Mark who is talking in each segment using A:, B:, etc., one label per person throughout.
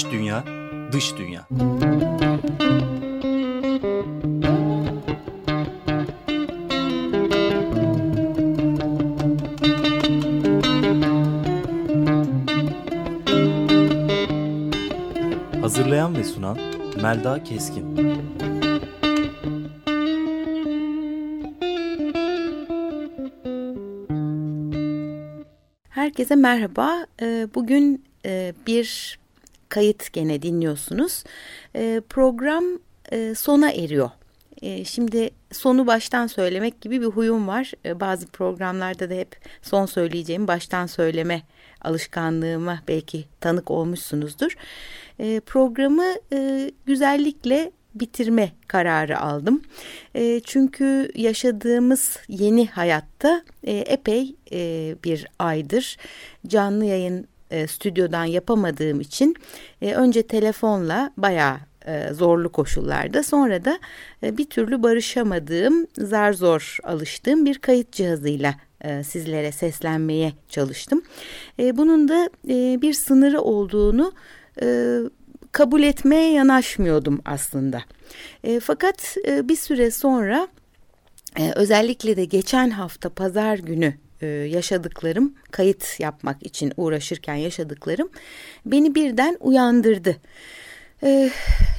A: İç dünya, dış dünya. Hazırlayan ve sunan Melda Keskin.
B: Herkese merhaba. Ee, bugün e, bir kayıt gene dinliyorsunuz. Ee, program e, sona eriyor. Ee, şimdi sonu baştan söylemek gibi bir huyum var. Bazı programlarda da hep son söyleyeceğim baştan söyleme alışkanlığıma belki tanık olmuşsunuzdur. Programı e, güzellikle bitirme kararı aldım. E, çünkü yaşadığımız yeni hayatta e, epey e, bir aydır canlı yayın e, stüdyodan yapamadığım için e, önce telefonla bayağı e, zorlu koşullarda sonra da e, bir türlü barışamadığım zar zor alıştığım bir kayıt cihazıyla sizlere seslenmeye çalıştım. Bunun da bir sınırı olduğunu kabul etmeye yanaşmıyordum aslında. Fakat bir süre sonra özellikle de geçen hafta pazar günü e, yaşadıklarım kayıt yapmak için uğraşırken yaşadıklarım beni birden uyandırdı. E,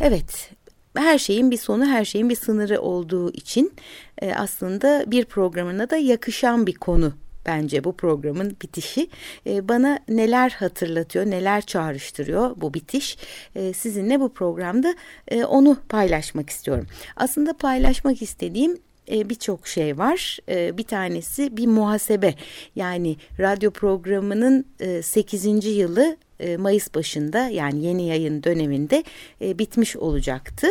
B: evet her şeyin bir sonu, her şeyin bir sınırı olduğu için e, aslında bir programına da yakışan bir konu bence bu programın bitişi. E, bana neler hatırlatıyor, neler çağrıştırıyor bu bitiş. E, sizinle bu programda e, onu paylaşmak istiyorum. Aslında paylaşmak istediğim e, birçok şey var. E, bir tanesi bir muhasebe. Yani radyo programının e, 8. yılı e, Mayıs başında yani yeni yayın döneminde e, bitmiş olacaktı.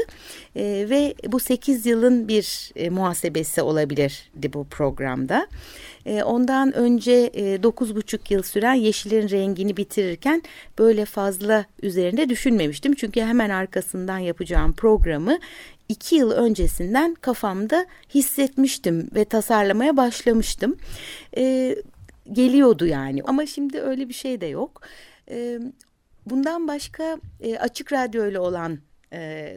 B: E, ve bu 8 yılın bir muhasebesi olabilirdi bu programda. Ondan önce e, dokuz buçuk yıl süren Yeşilin rengini bitirirken böyle fazla üzerinde düşünmemiştim. Çünkü hemen arkasından yapacağım programı iki yıl öncesinden kafamda hissetmiştim ve tasarlamaya başlamıştım. Geliyordu yani ama şimdi öyle bir şey de yok. Bundan başka açık radyo ile olan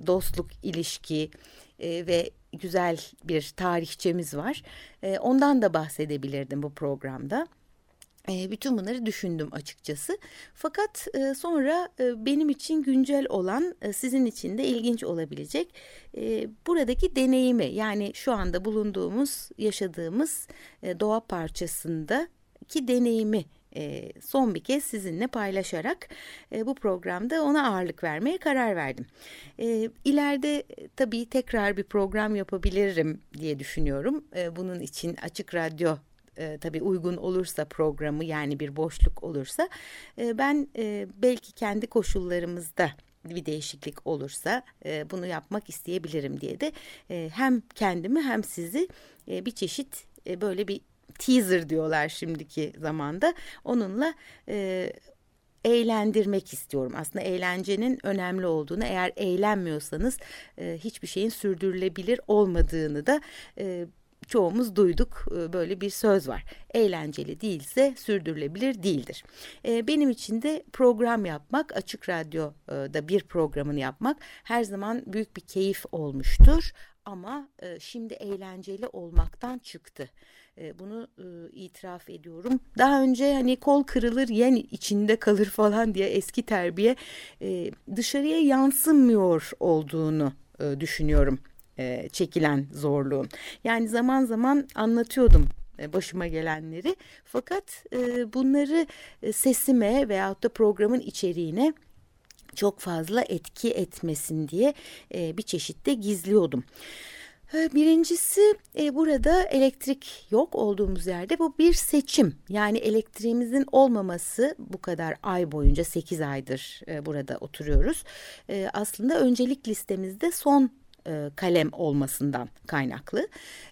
B: dostluk ilişki ve güzel bir tarihçemiz var. Ondan da bahsedebilirdim bu programda. Bütün bunları düşündüm açıkçası. Fakat sonra benim için güncel olan, sizin için de ilginç olabilecek buradaki deneyimi yani şu anda bulunduğumuz, yaşadığımız doğa parçasındaki deneyimi e, son bir kez sizinle paylaşarak e, bu programda ona ağırlık vermeye karar verdim. E, tabii tekrar bir program yapabilirim diye düşünüyorum. E, bunun için Açık Radyo e, tabii uygun olursa programı yani bir boşluk olursa e, ben belki kendi koşullarımızda bir değişiklik olursa bunu yapmak isteyebilirim diye de hem kendimi hem sizi bir çeşit böyle bir teaser diyorlar şimdiki zamanda. Onunla e, eğlendirmek istiyorum. Aslında eğlencenin önemli olduğunu, eğer eğlenmiyorsanız e, hiçbir şeyin sürdürülebilir olmadığını da e, çoğumuz duyduk e, böyle bir söz var. Eğlenceli değilse sürdürülebilir değildir. E, benim için de program yapmak, Açık Radyo'da bir programını yapmak her zaman büyük bir keyif olmuştur. Ama e, şimdi eğlenceli olmaktan çıktı. E, bunu e, itiraf ediyorum. Daha önce hani kol kırılır yen içinde kalır falan diye eski terbiye e, dışarıya yansımıyor olduğunu e, düşünüyorum çekilen zorluğun. Yani zaman zaman anlatıyordum başıma gelenleri fakat bunları sesime veyahut da programın içeriğine çok fazla etki etmesin diye bir çeşitte gizliyordum. Ee, birincisi e, burada elektrik yok olduğumuz yerde bu bir seçim. Yani elektriğimizin olmaması bu kadar ay boyunca 8 aydır e, burada oturuyoruz. E, aslında öncelik listemizde son e, kalem olmasından kaynaklı.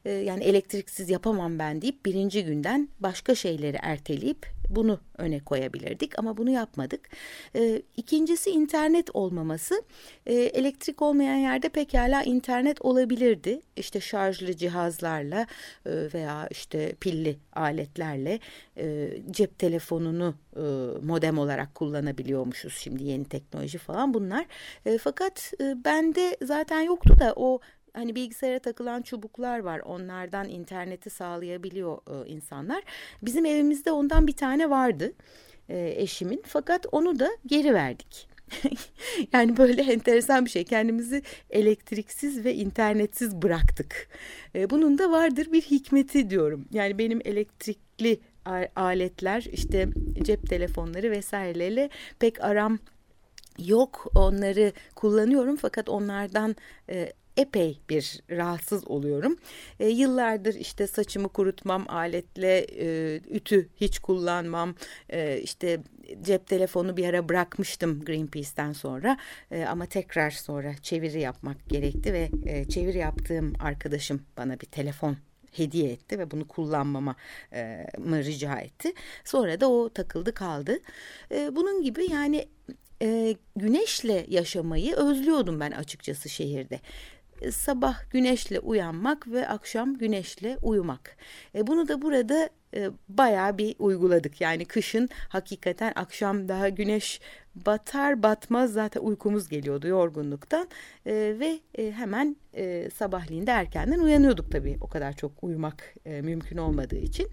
B: E, yani elektriksiz yapamam ben deyip birinci günden başka şeyleri erteleyip bunu öne koyabilirdik ama bunu yapmadık. E, ikincisi internet olmaması. E, elektrik olmayan yerde pekala internet olabilirdi. İşte şarjlı cihazlarla e, veya işte pilli aletlerle e, cep telefonunu e, modem olarak kullanabiliyormuşuz şimdi yeni teknoloji falan bunlar. E, fakat e, bende zaten yoktu da o hani bilgisayara takılan çubuklar var. Onlardan interneti sağlayabiliyor insanlar. Bizim evimizde ondan bir tane vardı eşimin. Fakat onu da geri verdik. yani böyle enteresan bir şey. Kendimizi elektriksiz ve internetsiz bıraktık. Bunun da vardır bir hikmeti diyorum. Yani benim elektrikli aletler işte cep telefonları vesaireyle pek aram yok. Onları kullanıyorum fakat onlardan e, epey bir rahatsız oluyorum. E, yıllardır işte saçımı kurutmam aletle, e, ütü hiç kullanmam, e, işte cep telefonu bir ara bırakmıştım Greenpeace'ten sonra. E, ama tekrar sonra çeviri yapmak gerekti ve e, çeviri yaptığım arkadaşım bana bir telefon hediye etti ve bunu kullanmama e, mı rica etti. Sonra da o takıldı kaldı. E, bunun gibi yani e, güneşle yaşamayı özlüyordum ben açıkçası şehirde sabah güneşle uyanmak ve akşam güneşle uyumak. E, bunu da burada e, bayağı bir uyguladık. Yani kışın hakikaten akşam daha güneş batar batmaz zaten uykumuz geliyordu yorgunluktan. E, ve e, hemen e, sabahleyin de erkenden uyanıyorduk tabii. O kadar çok uyumak e, mümkün olmadığı için.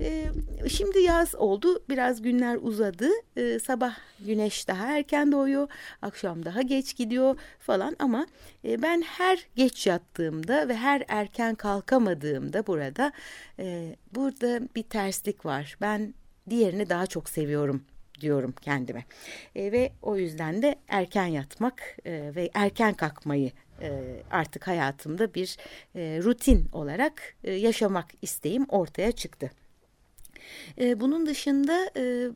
B: E, şimdi yaz oldu. Biraz günler uzadı. E, sabah güneş daha erken doğuyor. Akşam daha geç gidiyor falan ama e, ben her geç yattığımda ve her erken kalkamadığımda burada e, burada bir terslik var ben diğerini daha çok seviyorum diyorum kendime. E, ve o yüzden de erken yatmak e, ve erken kalkmayı e, artık hayatımda bir e, rutin olarak e, yaşamak isteğim ortaya çıktı. E, bunun dışında e,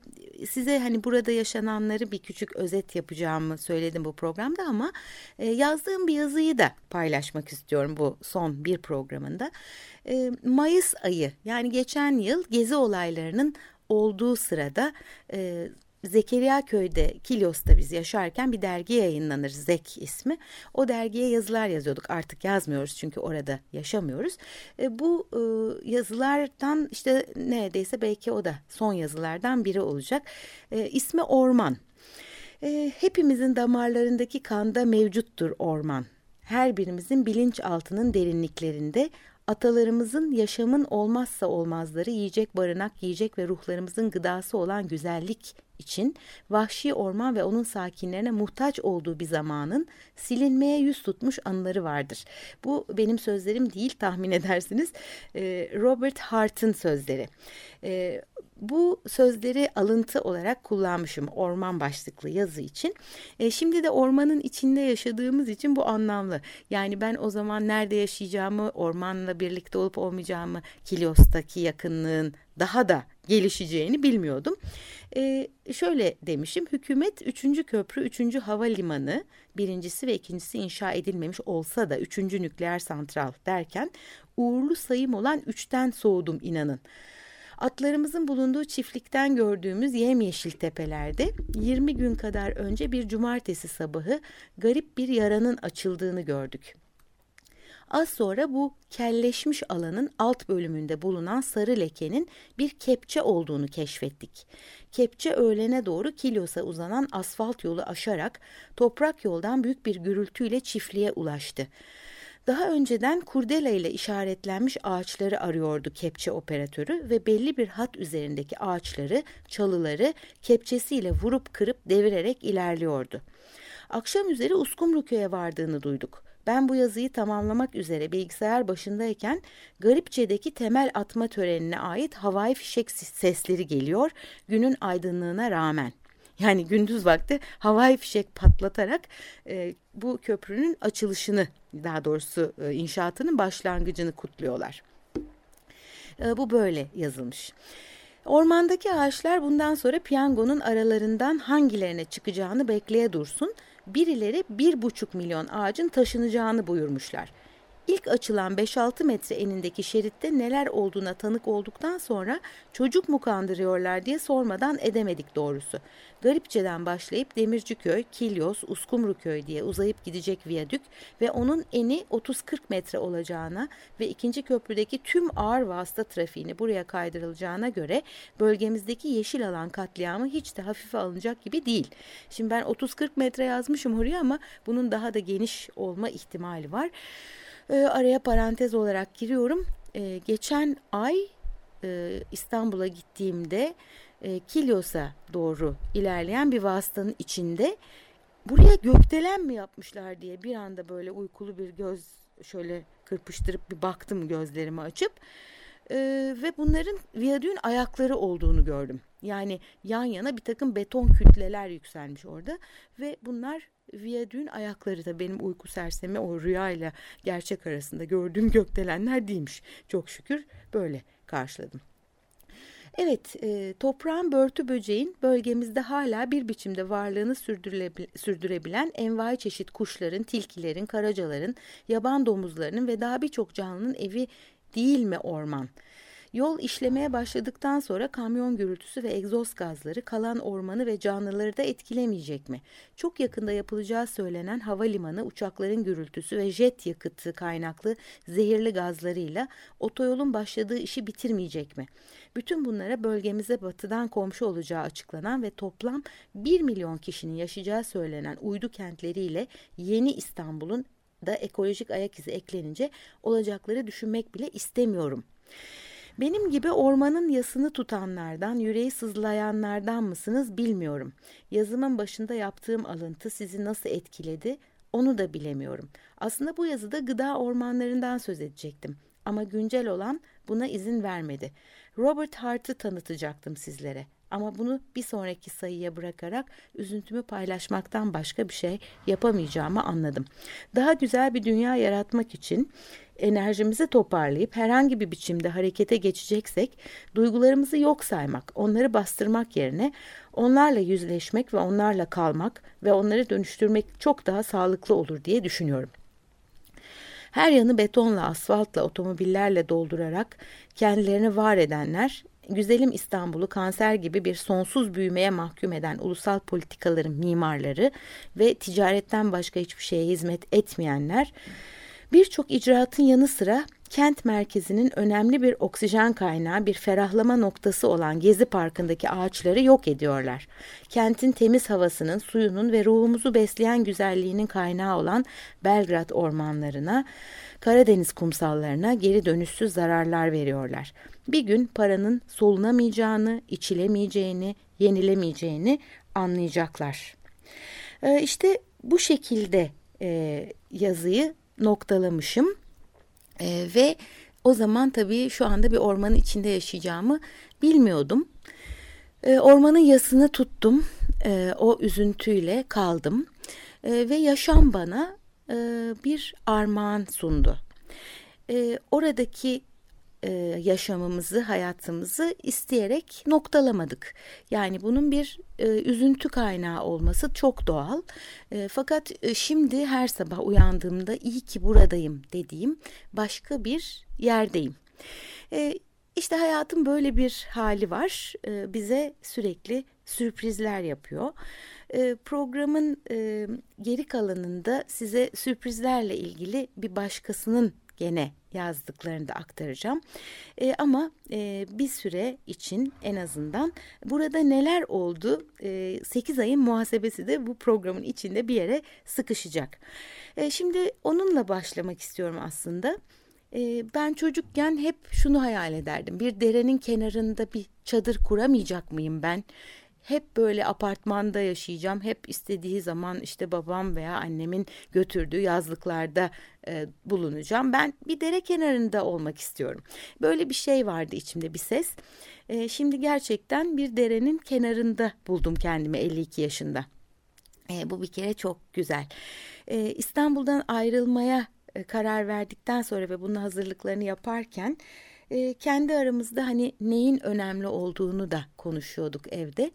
B: size hani burada yaşananları bir küçük özet yapacağımı söyledim bu programda ama e, yazdığım bir yazıyı da paylaşmak istiyorum bu son bir programında. Mayıs ayı yani geçen yıl gezi olaylarının olduğu sırada e, Zekeriya Köy'de Kilyos'ta biz yaşarken bir dergi yayınlanır Zek ismi. O dergiye yazılar yazıyorduk artık yazmıyoruz çünkü orada yaşamıyoruz. E, bu e, yazılardan işte neredeyse belki o da son yazılardan biri olacak. E, ismi Orman. E, hepimizin damarlarındaki kanda mevcuttur orman. Her birimizin bilinçaltının derinliklerinde atalarımızın yaşamın olmazsa olmazları yiyecek barınak, yiyecek ve ruhlarımızın gıdası olan güzellik için vahşi orman ve onun sakinlerine muhtaç olduğu bir zamanın silinmeye yüz tutmuş anıları vardır. Bu benim sözlerim değil tahmin edersiniz. Robert Hart'ın sözleri. Bu sözleri alıntı olarak kullanmışım orman başlıklı yazı için. Şimdi de ormanın içinde yaşadığımız için bu anlamlı. Yani ben o zaman nerede yaşayacağımı, ormanla birlikte olup olmayacağımı, Kilios'taki yakınlığın daha da gelişeceğini bilmiyordum. Ee, şöyle demişim, hükümet 3. köprü, 3. havalimanı, birincisi ve ikincisi inşa edilmemiş olsa da 3. nükleer santral derken uğurlu sayım olan 3'ten soğudum inanın. Atlarımızın bulunduğu çiftlikten gördüğümüz yemyeşil tepelerde 20 gün kadar önce bir cumartesi sabahı garip bir yaranın açıldığını gördük. Az sonra bu kelleşmiş alanın alt bölümünde bulunan sarı lekenin bir kepçe olduğunu keşfettik. Kepçe öğlene doğru Kilyos'a uzanan asfalt yolu aşarak toprak yoldan büyük bir gürültüyle çiftliğe ulaştı. Daha önceden kurdela ile işaretlenmiş ağaçları arıyordu kepçe operatörü ve belli bir hat üzerindeki ağaçları, çalıları kepçesiyle vurup kırıp devirerek ilerliyordu. Akşam üzeri Uskumruköy'e vardığını duyduk. Ben bu yazıyı tamamlamak üzere bilgisayar başındayken Garipçe'deki temel atma törenine ait havai fişek sesleri geliyor günün aydınlığına rağmen. Yani gündüz vakti havai fişek patlatarak e, bu köprünün açılışını daha doğrusu e, inşaatının başlangıcını kutluyorlar. E, bu böyle yazılmış. Ormandaki ağaçlar bundan sonra piyangonun aralarından hangilerine çıkacağını bekleye dursun birileri bir buçuk milyon ağacın taşınacağını buyurmuşlar. İlk açılan 5-6 metre enindeki şeritte neler olduğuna tanık olduktan sonra çocuk mu kandırıyorlar diye sormadan edemedik doğrusu. Garipçe'den başlayıp Demirciköy, Kilyos, Uskumruköy diye uzayıp gidecek viyadük ve onun eni 30-40 metre olacağına ve ikinci köprüdeki tüm ağır vasıta trafiğini buraya kaydırılacağına göre bölgemizdeki yeşil alan katliamı hiç de hafife alınacak gibi değil. Şimdi ben 30-40 metre yazmışım oraya ama bunun daha da geniş olma ihtimali var. E, araya parantez olarak giriyorum. E, geçen ay e, İstanbul'a gittiğimde e, Kilyos'a doğru ilerleyen bir vasıtanın içinde buraya gökdelen mi yapmışlar diye bir anda böyle uykulu bir göz şöyle kırpıştırıp bir baktım gözlerimi açıp e, ve bunların viyadüğün ayakları olduğunu gördüm. Yani yan yana bir takım beton kütleler yükselmiş orada ve bunlar viyadüğün ayakları da benim uyku sersemi o rüyayla gerçek arasında gördüğüm gökdelenler değilmiş. Çok şükür böyle karşıladım. Evet, e, toprağın börtü böceğin bölgemizde hala bir biçimde varlığını sürdürebilen envai çeşit kuşların, tilkilerin, karacaların, yaban domuzlarının ve daha birçok canlının evi değil mi orman? Yol işlemeye başladıktan sonra kamyon gürültüsü ve egzoz gazları kalan ormanı ve canlıları da etkilemeyecek mi? Çok yakında yapılacağı söylenen havalimanı uçakların gürültüsü ve jet yakıtı kaynaklı zehirli gazlarıyla otoyolun başladığı işi bitirmeyecek mi? Bütün bunlara bölgemize batıdan komşu olacağı açıklanan ve toplam 1 milyon kişinin yaşayacağı söylenen uydu kentleriyle yeni İstanbul'un da ekolojik ayak izi eklenince olacakları düşünmek bile istemiyorum. Benim gibi ormanın yasını tutanlardan, yüreği sızlayanlardan mısınız bilmiyorum. Yazımın başında yaptığım alıntı sizi nasıl etkiledi onu da bilemiyorum. Aslında bu yazıda gıda ormanlarından söz edecektim. Ama güncel olan buna izin vermedi. Robert Hart'ı tanıtacaktım sizlere. Ama bunu bir sonraki sayıya bırakarak üzüntümü paylaşmaktan başka bir şey yapamayacağımı anladım. Daha güzel bir dünya yaratmak için enerjimizi toparlayıp herhangi bir biçimde harekete geçeceksek duygularımızı yok saymak, onları bastırmak yerine onlarla yüzleşmek ve onlarla kalmak ve onları dönüştürmek çok daha sağlıklı olur diye düşünüyorum. Her yanı betonla, asfaltla, otomobillerle doldurarak kendilerini var edenler güzelim İstanbul'u kanser gibi bir sonsuz büyümeye mahkum eden ulusal politikaların mimarları ve ticaretten başka hiçbir şeye hizmet etmeyenler birçok icraatın yanı sıra kent merkezinin önemli bir oksijen kaynağı, bir ferahlama noktası olan Gezi Parkı'ndaki ağaçları yok ediyorlar. Kentin temiz havasının, suyunun ve ruhumuzu besleyen güzelliğinin kaynağı olan Belgrad ormanlarına, Karadeniz kumsallarına geri dönüşsüz zararlar veriyorlar. Bir gün paranın solunamayacağını, içilemeyeceğini, yenilemeyeceğini anlayacaklar. Ee, işte bu şekilde e, yazıyı noktalamışım e, ve o zaman tabii şu anda bir ormanın içinde yaşayacağımı bilmiyordum. E, ormanın yasını tuttum, e, o üzüntüyle kaldım ve yaşam bana e, bir armağan sundu. Oradaki e, yaşamımızı, hayatımızı isteyerek noktalamadık. Yani bunun bir e, üzüntü kaynağı olması çok doğal. E, fakat e, şimdi her sabah uyandığımda iyi ki buradayım dediğim başka bir yerdeyim. E, işte hayatın böyle bir hali var. E, bize sürekli sürprizler yapıyor. E, programın e, geri kalanında size sürprizlerle ilgili bir başkasının gene yazdıklarını da aktaracağım. E, ama e, bir süre için en azından burada neler oldu e, 8 ayın muhasebesi de bu programın içinde bir yere sıkışacak. E, şimdi onunla başlamak istiyorum aslında. E, ben çocukken hep şunu hayal ederdim. Bir derenin kenarında bir çadır kuramayacak mıyım ben? Hep böyle apartmanda yaşayacağım. Hep istediği zaman işte babam veya annemin götürdüğü yazlıklarda e, bulunacağım. Ben bir dere kenarında olmak istiyorum. Böyle bir şey vardı içimde bir ses. E, şimdi gerçekten bir derenin kenarında buldum kendimi 52 yaşında. E, bu bir kere çok güzel. E, İstanbul'dan ayrılmaya e, karar verdikten sonra ve bunun hazırlıklarını yaparken e, kendi aramızda hani neyin önemli olduğunu da konuşuyorduk evde.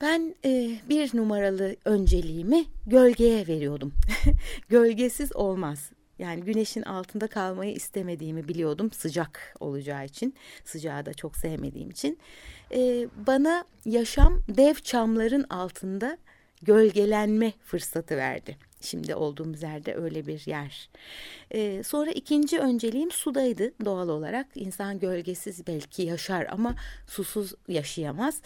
B: Ben e, bir numaralı önceliğimi gölgeye veriyordum. Gölgesiz olmaz. Yani güneşin altında kalmayı istemediğimi biliyordum sıcak olacağı için. Sıcağı da çok sevmediğim için. Ee, bana yaşam dev çamların altında gölgelenme fırsatı verdi. Şimdi olduğumuz yerde öyle bir yer. Ee, sonra ikinci önceliğim sudaydı doğal olarak. İnsan gölgesiz belki yaşar ama susuz yaşayamaz.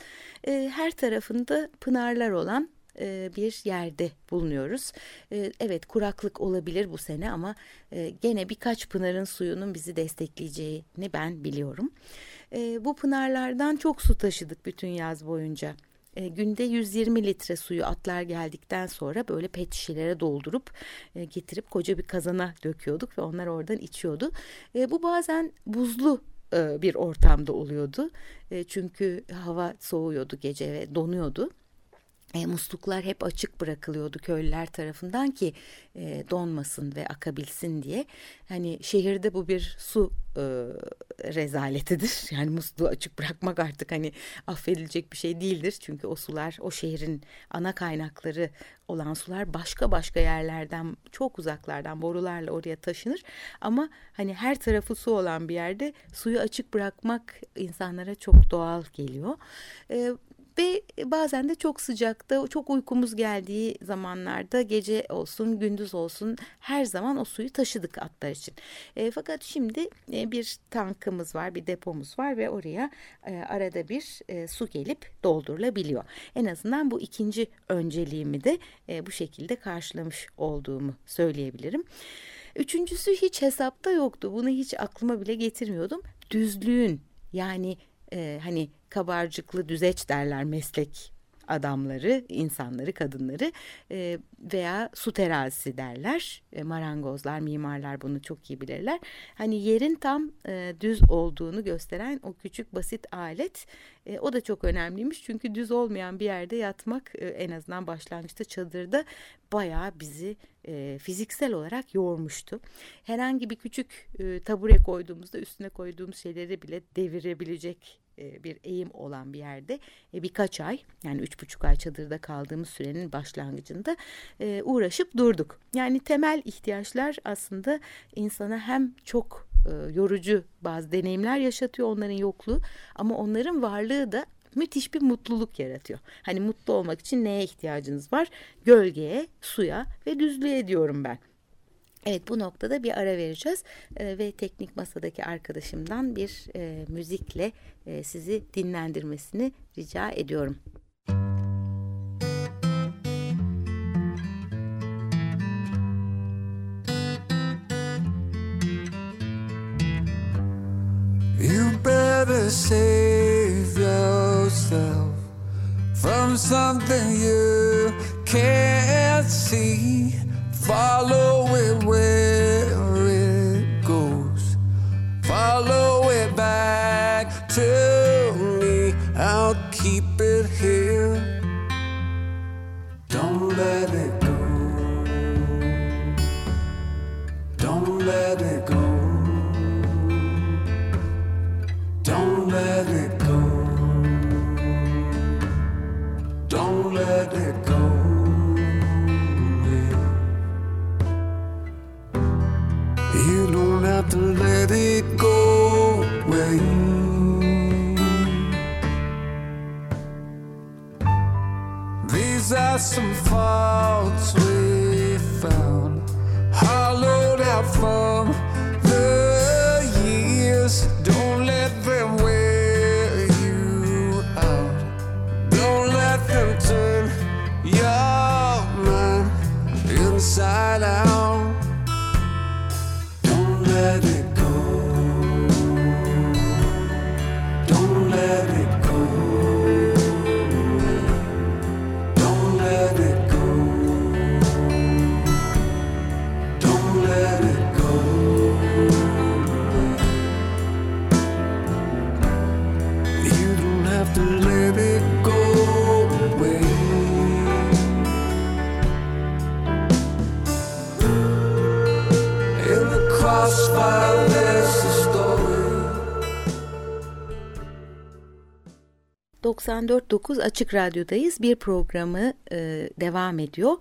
B: Ee, her tarafında pınarlar olan e, bir yerde bulunuyoruz. E, evet kuraklık olabilir bu sene ama e, gene birkaç pınarın suyunun bizi destekleyeceğini ben biliyorum. Bu pınarlardan çok su taşıdık bütün yaz boyunca. Günde 120 litre suyu atlar geldikten sonra böyle pet şişelere doldurup getirip koca bir kazana döküyorduk ve onlar oradan içiyordu. bu bazen buzlu bir ortamda oluyordu. çünkü hava soğuyordu gece ve donuyordu e, musluklar hep açık bırakılıyordu köylüler tarafından ki e, donmasın ve akabilsin diye. Hani şehirde bu bir su e, rezaletidir. Yani musluğu açık bırakmak artık hani affedilecek bir şey değildir. Çünkü o sular o şehrin ana kaynakları olan sular başka başka yerlerden çok uzaklardan borularla oraya taşınır. Ama hani her tarafı su olan bir yerde suyu açık bırakmak insanlara çok doğal geliyor. E, ve bazen de çok sıcakta, çok uykumuz geldiği zamanlarda gece olsun, gündüz olsun her zaman o suyu taşıdık atlar için. E, fakat şimdi e, bir tankımız var, bir depomuz var ve oraya e, arada bir e, su gelip doldurulabiliyor. En azından bu ikinci önceliğimi de e, bu şekilde karşılamış olduğumu söyleyebilirim. Üçüncüsü hiç hesapta yoktu. Bunu hiç aklıma bile getirmiyordum. Düzlüğün yani e, hani kabarcıklı düzeç derler meslek adamları, insanları, kadınları e, veya su terazisi derler. E, marangozlar, mimarlar bunu çok iyi bilirler. Hani yerin tam e, düz olduğunu gösteren o küçük basit alet e, o da çok önemliymiş. Çünkü düz olmayan bir yerde yatmak e, en azından başlangıçta çadırda bayağı bizi e, fiziksel olarak yormuştu. Herhangi bir küçük e, tabure koyduğumuzda üstüne koyduğumuz şeyleri bile devirebilecek e, bir eğim olan bir yerde e, birkaç ay yani üç buçuk ay çadırda kaldığımız sürenin başlangıcında e, uğraşıp durduk. Yani temel ihtiyaçlar aslında insana hem çok yorucu bazı deneyimler yaşatıyor onların yokluğu ama onların varlığı da müthiş bir mutluluk yaratıyor. Hani mutlu olmak için neye ihtiyacınız var? Gölgeye, suya ve düzlüğe diyorum ben. Evet bu noktada bir ara vereceğiz e, ve teknik masadaki arkadaşımdan bir e, müzikle e, sizi dinlendirmesini rica ediyorum. You better save yourself from something you can't see. Follow 94.9 Açık Radyo'dayız. Bir programı e, devam ediyor.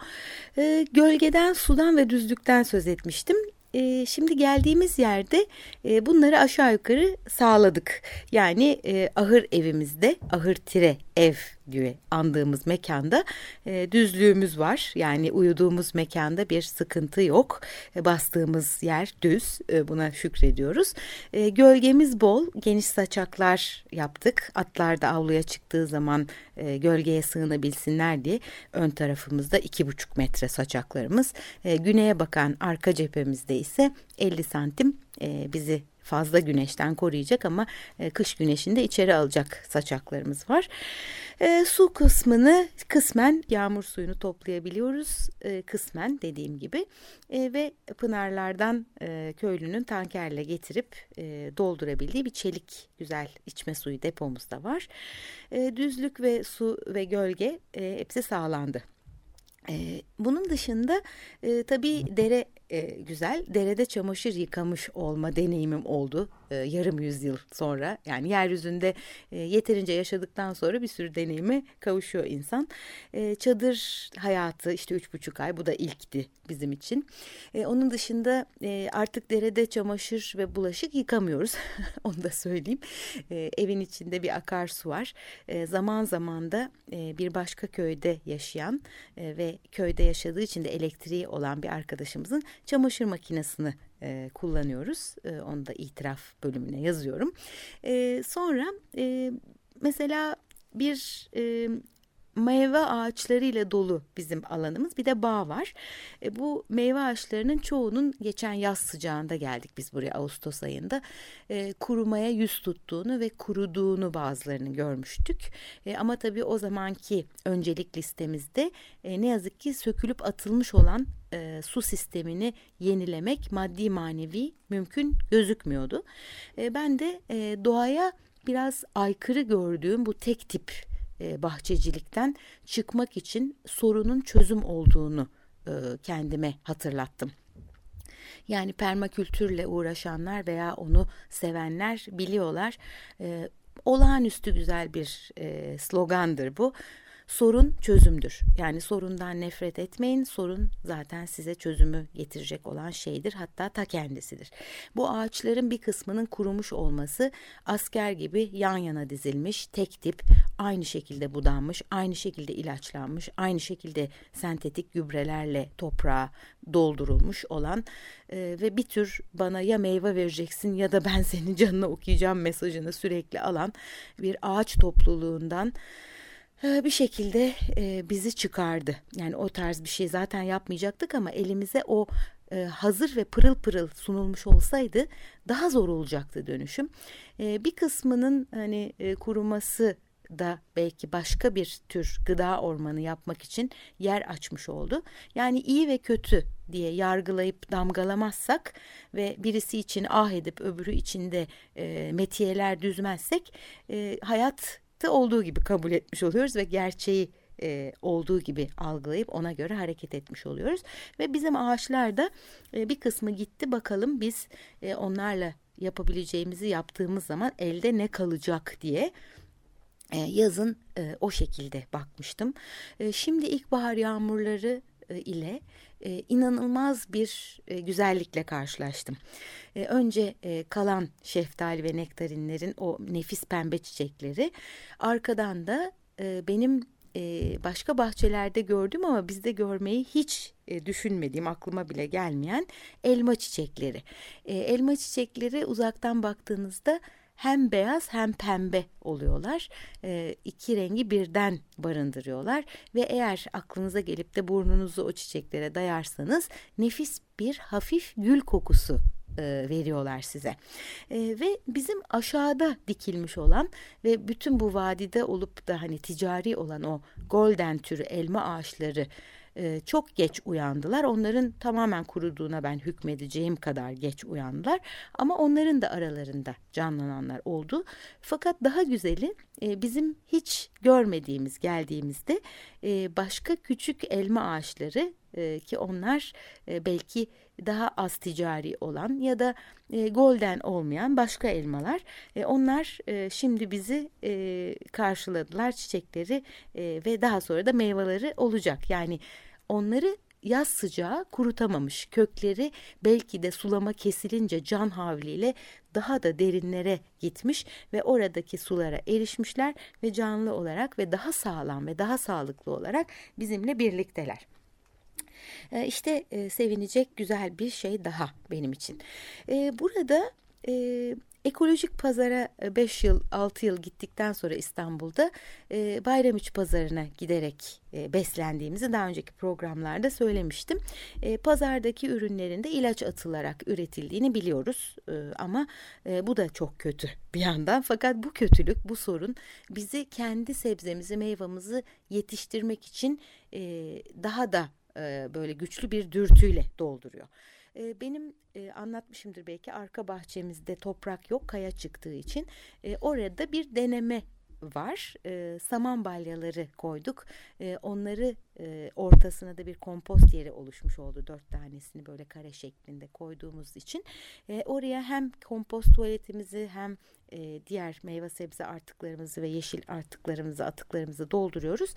B: E, gölgeden, sudan ve düzlükten söz etmiştim. e, şimdi geldiğimiz yerde e, bunları aşağı yukarı sağladık. Yani e, ahır evimizde ahır tire ev diye andığımız mekanda e, düzlüğümüz var. Yani uyuduğumuz mekanda bir sıkıntı yok. E, bastığımız yer düz. E, buna şükrediyoruz. E, gölgemiz bol. Geniş saçaklar yaptık. Atlar da avluya çıktığı zaman e, gölgeye sığınabilsinler diye ön tarafımızda iki buçuk metre saçaklarımız. E, güneye bakan arka cephemizde ise 50 santim e, bizi fazla güneşten koruyacak ama e, kış güneşinde içeri alacak saçaklarımız var. E, su kısmını kısmen yağmur suyunu toplayabiliyoruz. E, kısmen dediğim gibi e, ve pınarlardan e, köylünün tankerle getirip e, doldurabildiği bir çelik güzel içme suyu depomuz da var. E, düzlük ve su ve gölge e, hepsi sağlandı. Ee, bunun dışında e, tabii dere e, güzel. Derede çamaşır yıkamış olma deneyimim oldu e, yarım yüzyıl sonra. Yani yeryüzünde e, yeterince yaşadıktan sonra bir sürü deneyime kavuşuyor insan. E, çadır hayatı işte üç buçuk ay bu da ilkti bizim için. E, onun dışında e, artık derede çamaşır ve bulaşık yıkamıyoruz. Onu da söyleyeyim. E, evin içinde bir akarsu var. E, zaman zaman da e, bir başka köyde yaşayan e, ve köyde yaşadığı için de elektriği olan bir arkadaşımızın çamaşır makinesini e, kullanıyoruz. E, onu da itiraf bölümüne yazıyorum. E, sonra e, mesela bir e, meyve ağaçlarıyla dolu bizim alanımız. Bir de bağ var. E, bu meyve ağaçlarının çoğunun geçen yaz sıcağında geldik biz buraya Ağustos ayında. E, kurumaya yüz tuttuğunu ve kuruduğunu bazılarını görmüştük. E, ama tabii o zamanki öncelik listemizde e, ne yazık ki sökülüp atılmış olan e, su sistemini yenilemek maddi manevi mümkün gözükmüyordu. E, ben de e, doğaya biraz aykırı gördüğüm bu tek tip e, bahçecilikten çıkmak için sorunun çözüm olduğunu e, kendime hatırlattım. Yani permakültürle uğraşanlar veya onu sevenler biliyorlar. E, olağanüstü güzel bir e, slogandır bu. Sorun çözümdür. Yani sorundan nefret etmeyin. Sorun zaten size çözümü getirecek olan şeydir. Hatta ta kendisidir. Bu ağaçların bir kısmının kurumuş olması asker gibi yan yana dizilmiş, tek tip, aynı şekilde budanmış, aynı şekilde ilaçlanmış, aynı şekilde sentetik gübrelerle toprağa doldurulmuş olan e, ve bir tür bana ya meyve vereceksin ya da ben senin canına okuyacağım mesajını sürekli alan bir ağaç topluluğundan bir şekilde e, bizi çıkardı. Yani o tarz bir şey zaten yapmayacaktık ama elimize o e, hazır ve pırıl pırıl sunulmuş olsaydı daha zor olacaktı dönüşüm. E, bir kısmının hani kuruması da belki başka bir tür gıda ormanı yapmak için yer açmış oldu. Yani iyi ve kötü diye yargılayıp damgalamazsak ve birisi için ah edip öbürü için de e, metiyeler düzmezsek e, hayat olduğu gibi kabul etmiş oluyoruz ve gerçeği e, olduğu gibi algılayıp ona göre hareket etmiş oluyoruz. Ve bizim ağaçlar da e, bir kısmı gitti bakalım biz e, onlarla yapabileceğimizi yaptığımız zaman elde ne kalacak diye e, yazın e, o şekilde bakmıştım. E, şimdi ilkbahar yağmurları ile e, inanılmaz bir e, güzellikle karşılaştım. E, önce e, kalan şeftali ve nektarinlerin o nefis pembe çiçekleri arkadan da e, benim e, başka bahçelerde gördüm ama bizde görmeyi hiç e, düşünmediğim aklıma bile gelmeyen elma çiçekleri. E, elma çiçekleri uzaktan baktığınızda hem beyaz hem pembe oluyorlar. E, iki rengi birden barındırıyorlar ve eğer aklınıza gelip de burnunuzu o çiçeklere dayarsanız nefis bir hafif gül kokusu e, veriyorlar size. E, ve bizim aşağıda dikilmiş olan ve bütün bu vadide olup da hani ticari olan o golden türü elma ağaçları e, çok geç uyandılar. Onların tamamen kuruduğuna ben hükmedeceğim kadar geç uyandılar. Ama onların da aralarında canlananlar oldu. Fakat daha güzeli e, bizim hiç görmediğimiz geldiğimizde e, başka küçük elma ağaçları e, ki onlar e, belki daha az ticari olan ya da e, golden olmayan başka elmalar. E, onlar e, şimdi bizi e, karşıladılar çiçekleri e, ve daha sonra da meyveleri olacak. Yani onları yaz sıcağı kurutamamış. Kökleri belki de sulama kesilince can havliyle daha da derinlere gitmiş ve oradaki sulara erişmişler ve canlı olarak ve daha sağlam ve daha sağlıklı olarak bizimle birlikteler. E, işte e, sevinecek güzel bir şey daha benim için. E, burada e, ekolojik pazara 5 yıl 6 yıl gittikten sonra İstanbul'da e, pazarına giderek e, beslendiğimizi daha önceki programlarda söylemiştim. E, pazardaki ürünlerin de ilaç atılarak üretildiğini biliyoruz e, ama e, bu da çok kötü bir yandan. Fakat bu kötülük bu sorun bizi kendi sebzemizi meyvamızı yetiştirmek için e, daha da e, böyle güçlü bir dürtüyle dolduruyor. E, benim e, anlatmışımdır belki arka bahçemizde toprak yok kaya çıktığı için orada bir deneme var. Saman balyaları koyduk. Onları ortasına da bir kompost yeri oluşmuş oldu. Dört tanesini böyle kare şeklinde koyduğumuz için. Oraya hem kompost tuvaletimizi hem diğer meyve sebze artıklarımızı ve yeşil artıklarımızı atıklarımızı dolduruyoruz.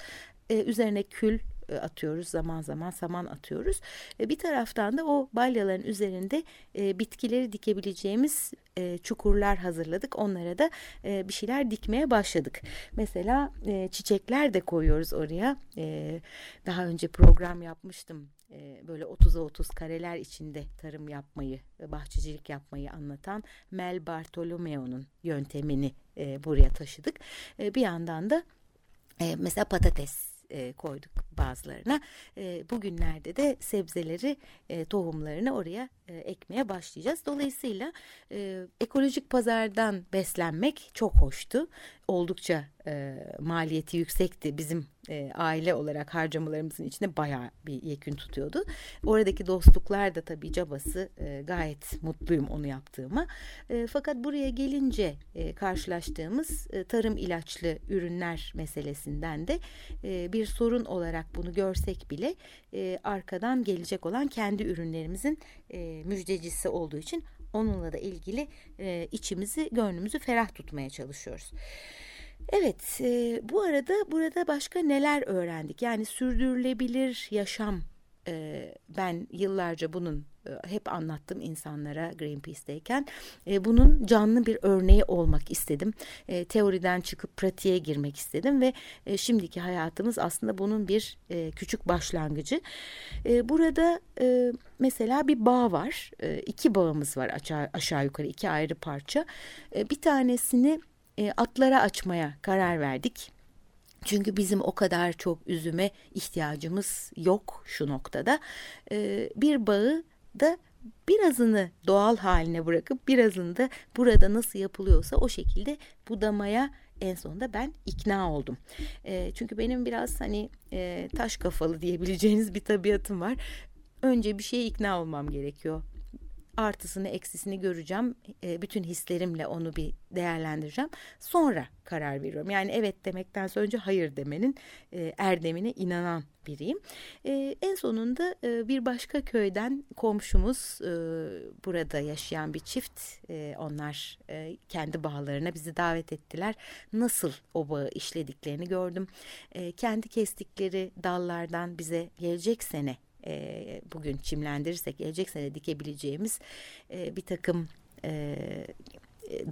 B: Üzerine kül atıyoruz zaman zaman saman atıyoruz. E, bir taraftan da o balyaların üzerinde e, bitkileri dikebileceğimiz e, çukurlar hazırladık. Onlara da e, bir şeyler dikmeye başladık. Mesela e, çiçekler de koyuyoruz oraya. E, daha önce program yapmıştım. E, böyle 30'a 30 kareler içinde tarım yapmayı, bahçecilik yapmayı anlatan Mel Bartolomeo'nun yöntemini e, buraya taşıdık. E, bir yandan da e, mesela patates e, koyduk bazılarına. E, bugünlerde de sebzeleri, e, tohumlarını oraya e, ekmeye başlayacağız. Dolayısıyla e, ekolojik pazardan beslenmek çok hoştu. Oldukça e, maliyeti yüksekti. Bizim e, aile olarak harcamalarımızın içinde bayağı bir yekün tutuyordu. Oradaki dostluklar da tabii cabası e, gayet mutluyum onu yaptığıma. E, fakat buraya gelince e, karşılaştığımız e, tarım ilaçlı ürünler meselesinden de e, bir sorun olarak bunu görsek bile e, arkadan gelecek olan kendi ürünlerimizin e, müjdecisi olduğu için onunla da ilgili e, içimizi, gönlümüzü ferah tutmaya çalışıyoruz. Evet, e, bu arada burada başka neler öğrendik? Yani sürdürülebilir yaşam e, ben yıllarca bunun hep anlattım insanlara Greenpeace'teyken e, bunun canlı bir örneği olmak istedim. E, teoriden çıkıp pratiğe girmek istedim ve e, şimdiki hayatımız aslında bunun bir e, küçük başlangıcı. E, burada e, mesela bir bağ var. E, iki bağımız var aşağı, aşağı yukarı iki ayrı parça. E, bir tanesini e, atlara açmaya karar verdik. Çünkü bizim o kadar çok üzüme ihtiyacımız yok şu noktada. E, bir bağı da birazını doğal haline bırakıp birazını da burada nasıl yapılıyorsa o şekilde budamaya en sonunda ben ikna oldum. E, çünkü benim biraz hani e, taş kafalı diyebileceğiniz bir tabiatım var. Önce bir şeye ikna olmam gerekiyor artısını eksisini göreceğim. E, bütün hislerimle onu bir değerlendireceğim. Sonra karar veriyorum. Yani evet demekten önce hayır demenin e, erdemine inanan biriyim. E, en sonunda e, bir başka köyden komşumuz e, burada yaşayan bir çift. E, onlar e, kendi bağlarına bizi davet ettiler. Nasıl o bağı işlediklerini gördüm. E, kendi kestikleri dallardan bize gelecek sene e, bugün çimlendirirsek gelecek sene dikebileceğimiz e, bir takım e,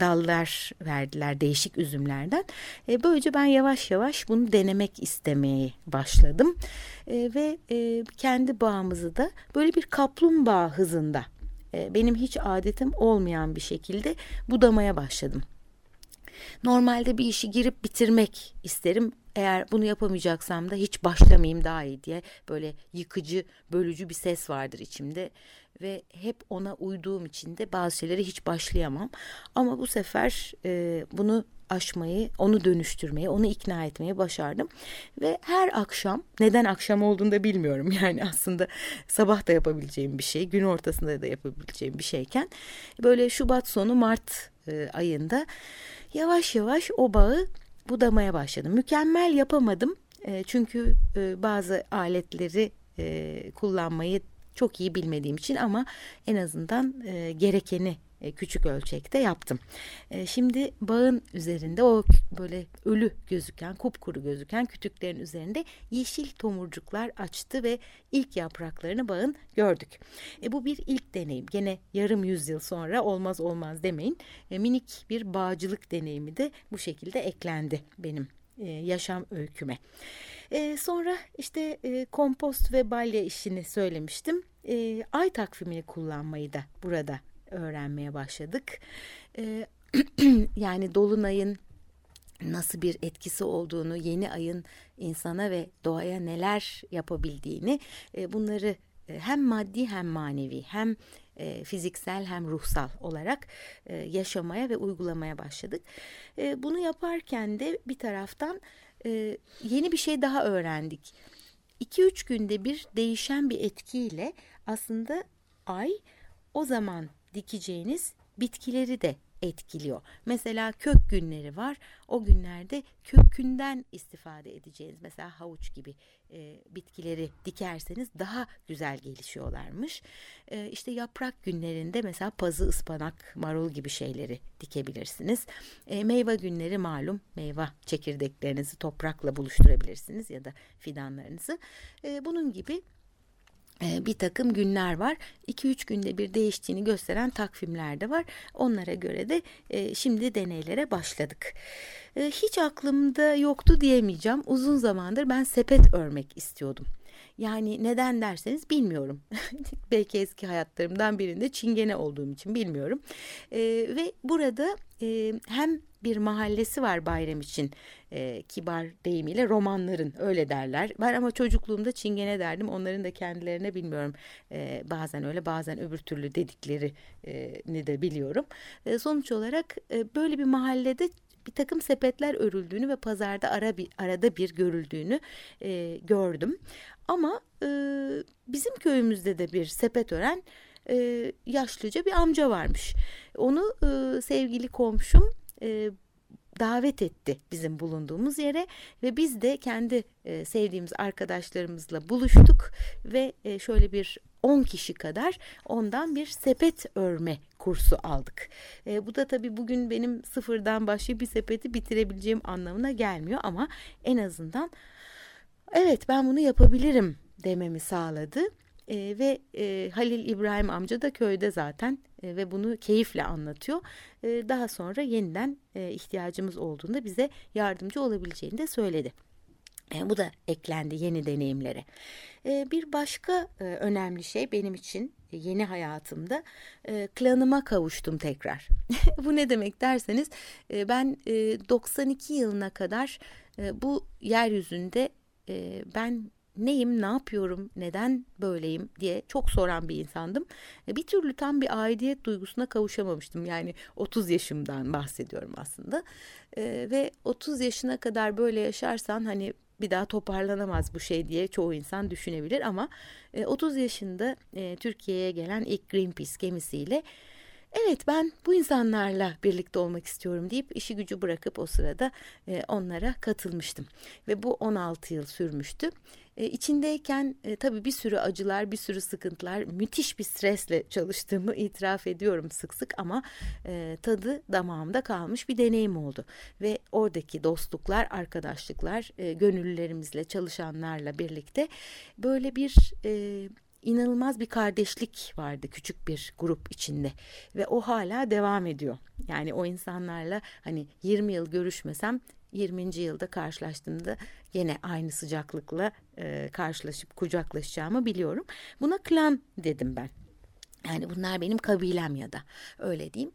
B: dallar verdiler değişik üzümlerden. E, böylece ben yavaş yavaş bunu denemek istemeye başladım. E, ve e, kendi bağımızı da böyle bir kaplumbağa hızında e, benim hiç adetim olmayan bir şekilde budamaya başladım. Normalde bir işi girip bitirmek isterim eğer bunu yapamayacaksam da hiç başlamayayım daha iyi diye böyle yıkıcı, bölücü bir ses vardır içimde ve hep ona uyduğum için de bazı şeyleri hiç başlayamam. Ama bu sefer e, bunu aşmayı, onu dönüştürmeyi, onu ikna etmeyi başardım. Ve her akşam, neden akşam olduğunu da bilmiyorum yani aslında sabah da yapabileceğim bir şey, gün ortasında da yapabileceğim bir şeyken böyle Şubat sonu Mart e, ayında yavaş yavaş o bağı budamaya başladım. Mükemmel yapamadım e, çünkü e, bazı aletleri e, kullanmayı çok iyi bilmediğim için ama en azından e, gerekeni küçük ölçekte yaptım. E, şimdi bağın üzerinde o böyle ölü gözüken, kupkuru gözüken kütüklerin üzerinde yeşil tomurcuklar açtı ve ilk yapraklarını bağın gördük. E, bu bir ilk deneyim. Gene yarım yüzyıl sonra olmaz olmaz demeyin. E, minik bir bağcılık deneyimi de bu şekilde eklendi benim e, yaşam öyküme. E, sonra işte e, kompost ve balya işini söylemiştim. E, ay takvimini kullanmayı da burada öğrenmeye başladık. E, yani dolunayın nasıl bir etkisi olduğunu, yeni ayın insana ve doğaya neler yapabildiğini e, bunları e, hem maddi hem manevi hem e, fiziksel hem ruhsal olarak yaşamaya ve uygulamaya başladık. Bunu yaparken de bir taraftan yeni bir şey daha öğrendik. 2-3 günde bir değişen bir etkiyle aslında ay o zaman dikeceğiniz bitkileri de etkiliyor. Mesela kök günleri var. O günlerde kökünden istifade edeceğiniz mesela havuç gibi e, bitkileri dikerseniz daha güzel gelişiyorlarmış. E, işte yaprak günlerinde mesela pazı, ıspanak, marul gibi şeyleri dikebilirsiniz. E, meyve günleri malum meyve çekirdeklerinizi toprakla buluşturabilirsiniz ya da fidanlarınızı. E, bunun gibi bir takım günler var. 2-3 günde bir değiştiğini gösteren takvimler de var. Onlara göre de e, şimdi deneylere başladık. E, hiç aklımda yoktu diyemeyeceğim. Uzun zamandır ben sepet örmek istiyordum. Yani neden derseniz bilmiyorum. Belki eski hayatlarımdan birinde çingene olduğum için bilmiyorum. E, ve burada e, hem bir mahallesi var bayram için e, kibar deyimiyle romanların öyle derler. Ben ama çocukluğumda çingene derdim. Onların da kendilerine bilmiyorum. E, bazen öyle bazen öbür türlü dediklerini de biliyorum. E, sonuç olarak e, böyle bir mahallede bir takım sepetler örüldüğünü ve pazarda ara bir, arada bir görüldüğünü e, gördüm. Ama e, bizim köyümüzde de bir sepet ören e, yaşlıca bir amca varmış. Onu e, sevgili komşum e, davet etti bizim bulunduğumuz yere ve biz de kendi e, sevdiğimiz arkadaşlarımızla buluştuk ve e, şöyle bir 10 kişi kadar ondan bir sepet örme kursu aldık. E, bu da tabii bugün benim sıfırdan başlayıp bir sepeti bitirebileceğim anlamına gelmiyor ama en azından evet ben bunu yapabilirim dememi sağladı. E, ve e, Halil İbrahim amca da köyde zaten e, ve bunu keyifle anlatıyor. E, daha sonra yeniden e, ihtiyacımız olduğunda bize yardımcı olabileceğini de söyledi. E, bu da eklendi yeni deneyimlere. E, bir başka e, önemli şey benim için e, yeni hayatımda e, klanıma kavuştum tekrar. bu ne demek derseniz e, ben e, 92 yılına kadar e, bu yeryüzünde e, ben neyim, ne yapıyorum, neden böyleyim diye çok soran bir insandım. E, bir türlü tam bir aidiyet duygusuna kavuşamamıştım. Yani 30 yaşımdan bahsediyorum aslında. E, ve 30 yaşına kadar böyle yaşarsan hani bir daha toparlanamaz bu şey diye çoğu insan düşünebilir ama 30 e, yaşında Türkiye'ye gelen ilk Greenpeace gemisiyle evet ben bu insanlarla birlikte olmak istiyorum deyip işi gücü bırakıp o sırada e, onlara katılmıştım. Ve bu 16 yıl sürmüştü. E, içindeyken e, tabii bir sürü acılar, bir sürü sıkıntılar, müthiş bir stresle çalıştığımı itiraf ediyorum sık sık ama e, tadı damağımda kalmış bir deneyim oldu. Ve oradaki dostluklar, arkadaşlıklar, e, gönüllülerimizle, çalışanlarla birlikte böyle bir... E, inanılmaz bir kardeşlik vardı küçük bir grup içinde ve o hala devam ediyor. Yani o insanlarla hani 20 yıl görüşmesem 20. yılda karşılaştığımda yine aynı sıcaklıkla e, karşılaşıp kucaklaşacağımı biliyorum. Buna klan dedim ben. Yani bunlar benim kabilem ya da öyle diyeyim.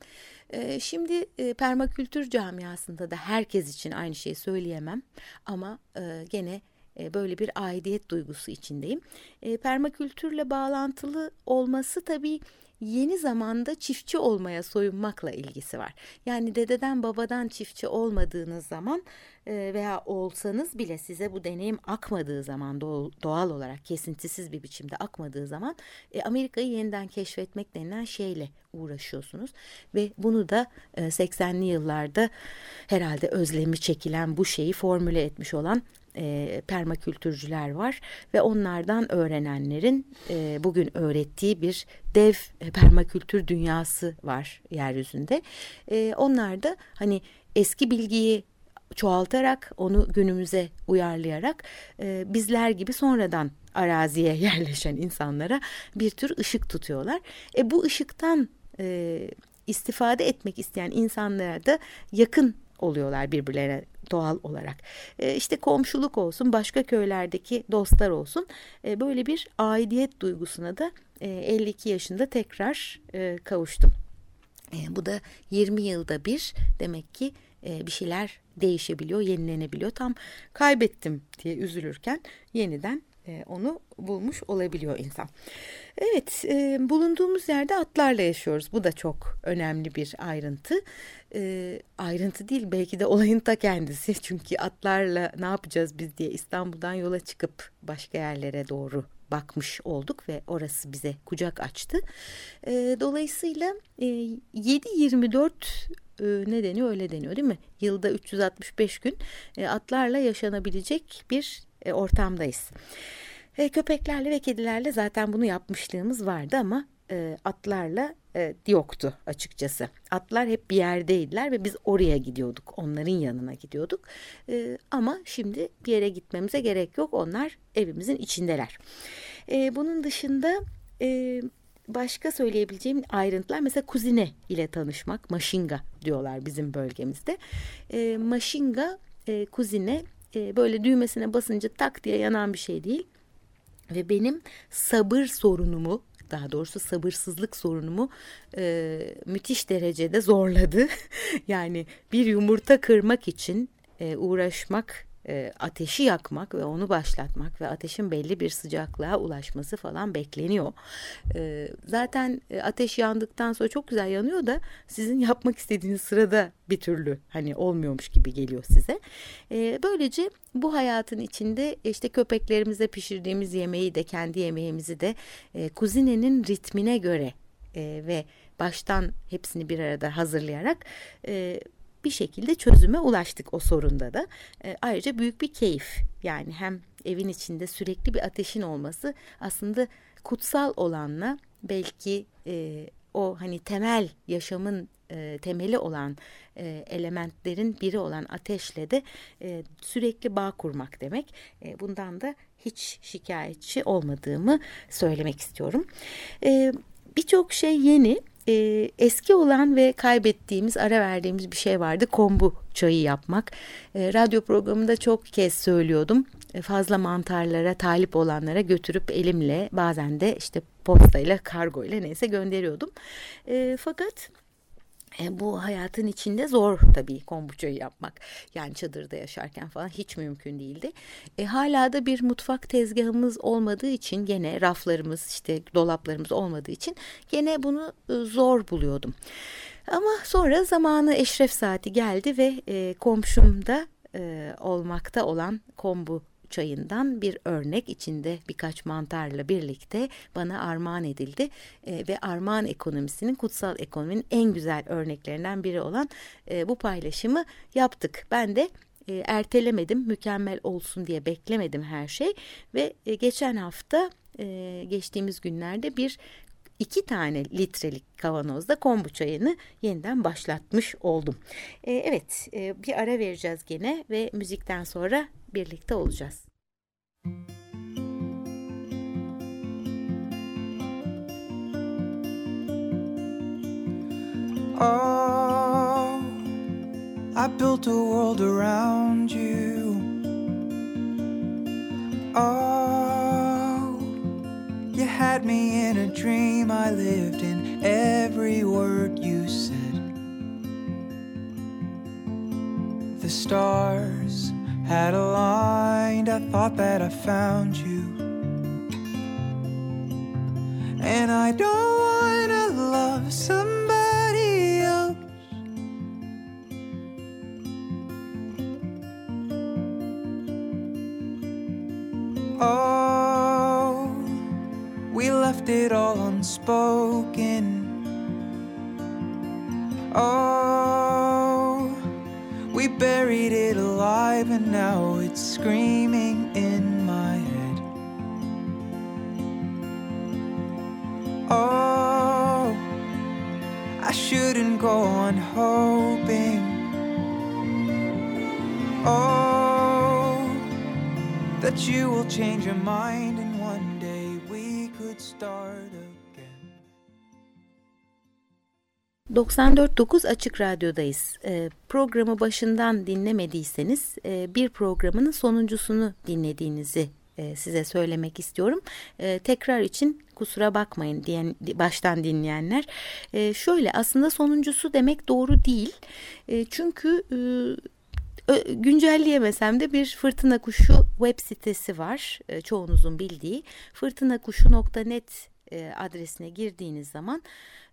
B: Ee, şimdi e, permakültür camiasında da herkes için aynı şeyi söyleyemem ama e, gene e, böyle bir aidiyet duygusu içindeyim. E, permakültürle bağlantılı olması tabii yeni zamanda çiftçi olmaya soyunmakla ilgisi var. Yani dededen babadan çiftçi olmadığınız zaman e, veya olsanız bile size bu deneyim akmadığı zaman doğal olarak kesintisiz bir biçimde akmadığı zaman e, Amerika'yı yeniden keşfetmek denilen şeyle uğraşıyorsunuz ve bunu da 80'li yıllarda herhalde özlemi çekilen bu şeyi formüle etmiş olan e, permakültürcüler var ve onlardan öğrenenlerin e, bugün öğrettiği bir dev permakültür dünyası var yeryüzünde. E, onlar da hani eski bilgiyi çoğaltarak onu günümüze uyarlayarak e, bizler gibi sonradan araziye yerleşen insanlara bir tür ışık tutuyorlar. E, bu ışıktan e, istifade etmek isteyen insanlara da yakın oluyorlar birbirlerine doğal olarak. E, işte komşuluk olsun, başka köylerdeki dostlar olsun. E, böyle bir aidiyet duygusuna da e, 52 yaşında tekrar e, kavuştum. E, bu da 20 yılda bir demek ki e, bir şeyler değişebiliyor, yenilenebiliyor. Tam kaybettim diye üzülürken yeniden e, onu bulmuş olabiliyor insan. Evet, e, bulunduğumuz yerde atlarla yaşıyoruz. Bu da çok önemli bir ayrıntı. E, ayrıntı değil, belki de olayın ta kendisi. Çünkü atlarla ne yapacağız biz diye İstanbul'dan yola çıkıp başka yerlere doğru bakmış olduk ve orası bize kucak açtı. E, dolayısıyla e, 7-24 e, ne deniyor öyle deniyor değil mi? Yılda 365 gün e, atlarla yaşanabilecek bir e, ortamdayız. E, köpeklerle ve kedilerle zaten bunu yapmışlığımız vardı ama e, atlarla e, yoktu açıkçası. Atlar hep bir yerdeydiler ve biz oraya gidiyorduk. Onların yanına gidiyorduk. E, ama şimdi bir yere gitmemize gerek yok. Onlar evimizin içindeler. E, bunun dışında e, başka söyleyebileceğim ayrıntılar mesela kuzine ile tanışmak. Maşinga diyorlar bizim bölgemizde. E, maşinga, e, kuzine e, böyle düğmesine basınca tak diye yanan bir şey değil. Ve benim sabır sorunumu daha doğrusu sabırsızlık sorunumu e, müthiş derecede zorladı. yani bir yumurta kırmak için e, uğraşmak e, ateşi yakmak ve onu başlatmak ve ateşin belli bir sıcaklığa ulaşması falan bekleniyor. E, zaten e, ateş yandıktan sonra çok güzel yanıyor da sizin yapmak istediğiniz sırada bir türlü hani olmuyormuş gibi geliyor size. E, böylece bu hayatın içinde işte köpeklerimize pişirdiğimiz yemeği de kendi yemeğimizi de e, kuzinenin ritmine göre e, ve baştan hepsini bir arada hazırlayarak e, bir şekilde çözüme ulaştık o sorunda da. E, ayrıca büyük bir keyif yani hem evin içinde sürekli bir ateşin olması aslında kutsal olanla belki e, o hani temel yaşamın e, temeli olan e, elementlerin biri olan ateşle de e, sürekli bağ kurmak demek. E, bundan da hiç şikayetçi olmadığımı söylemek istiyorum. E, Birçok şey yeni e, eski olan ve kaybettiğimiz, ara verdiğimiz bir şey vardı. Kombu çayı yapmak. E, radyo programında çok kez söylüyordum. E, fazla mantarlara talip olanlara götürüp elimle bazen de işte postayla, kargoyla neyse gönderiyordum. E, fakat e, bu hayatın içinde zor tabii kombuçayı yapmak. Yani çadırda yaşarken falan hiç mümkün değildi. E, hala da bir mutfak tezgahımız olmadığı için gene raflarımız işte dolaplarımız olmadığı için gene bunu e, zor buluyordum. Ama sonra zamanı eşref saati geldi ve e, komşumda e, olmakta olan kombu çayından bir örnek içinde birkaç mantarla birlikte bana armağan edildi e, ve armağan ekonomisinin kutsal ekonominin en güzel örneklerinden biri olan e, bu paylaşımı yaptık. Ben de e, ertelemedim mükemmel olsun diye beklemedim her şey ve e, geçen hafta e, geçtiğimiz günlerde bir iki tane litrelik kavanozda kombu çayını yeniden başlatmış oldum. E, evet e, bir ara vereceğiz gene ve müzikten sonra birlikte olacağız.
C: Oh, I built a world around you. Oh, you had me in a dream. I lived in every word you said. The stars had aligned, I thought that I found you. And I don't wanna love somebody else. Oh, left it all unspoken. Oh We buried it alive and now it's screaming in my head. Oh, I shouldn't go on hoping. Oh, that you will change your mind
B: 94.9 Açık Radyo'dayız. Ee, programı başından dinlemediyseniz e, bir programının sonuncusunu dinlediğinizi e, size söylemek istiyorum. E, tekrar için kusura bakmayın diyen baştan dinleyenler. E, şöyle aslında sonuncusu demek doğru değil. E, çünkü e, güncelleyemesem de bir Fırtına Kuşu web sitesi var. E, çoğunuzun bildiği fırtınakuşu.net e, adresine girdiğiniz zaman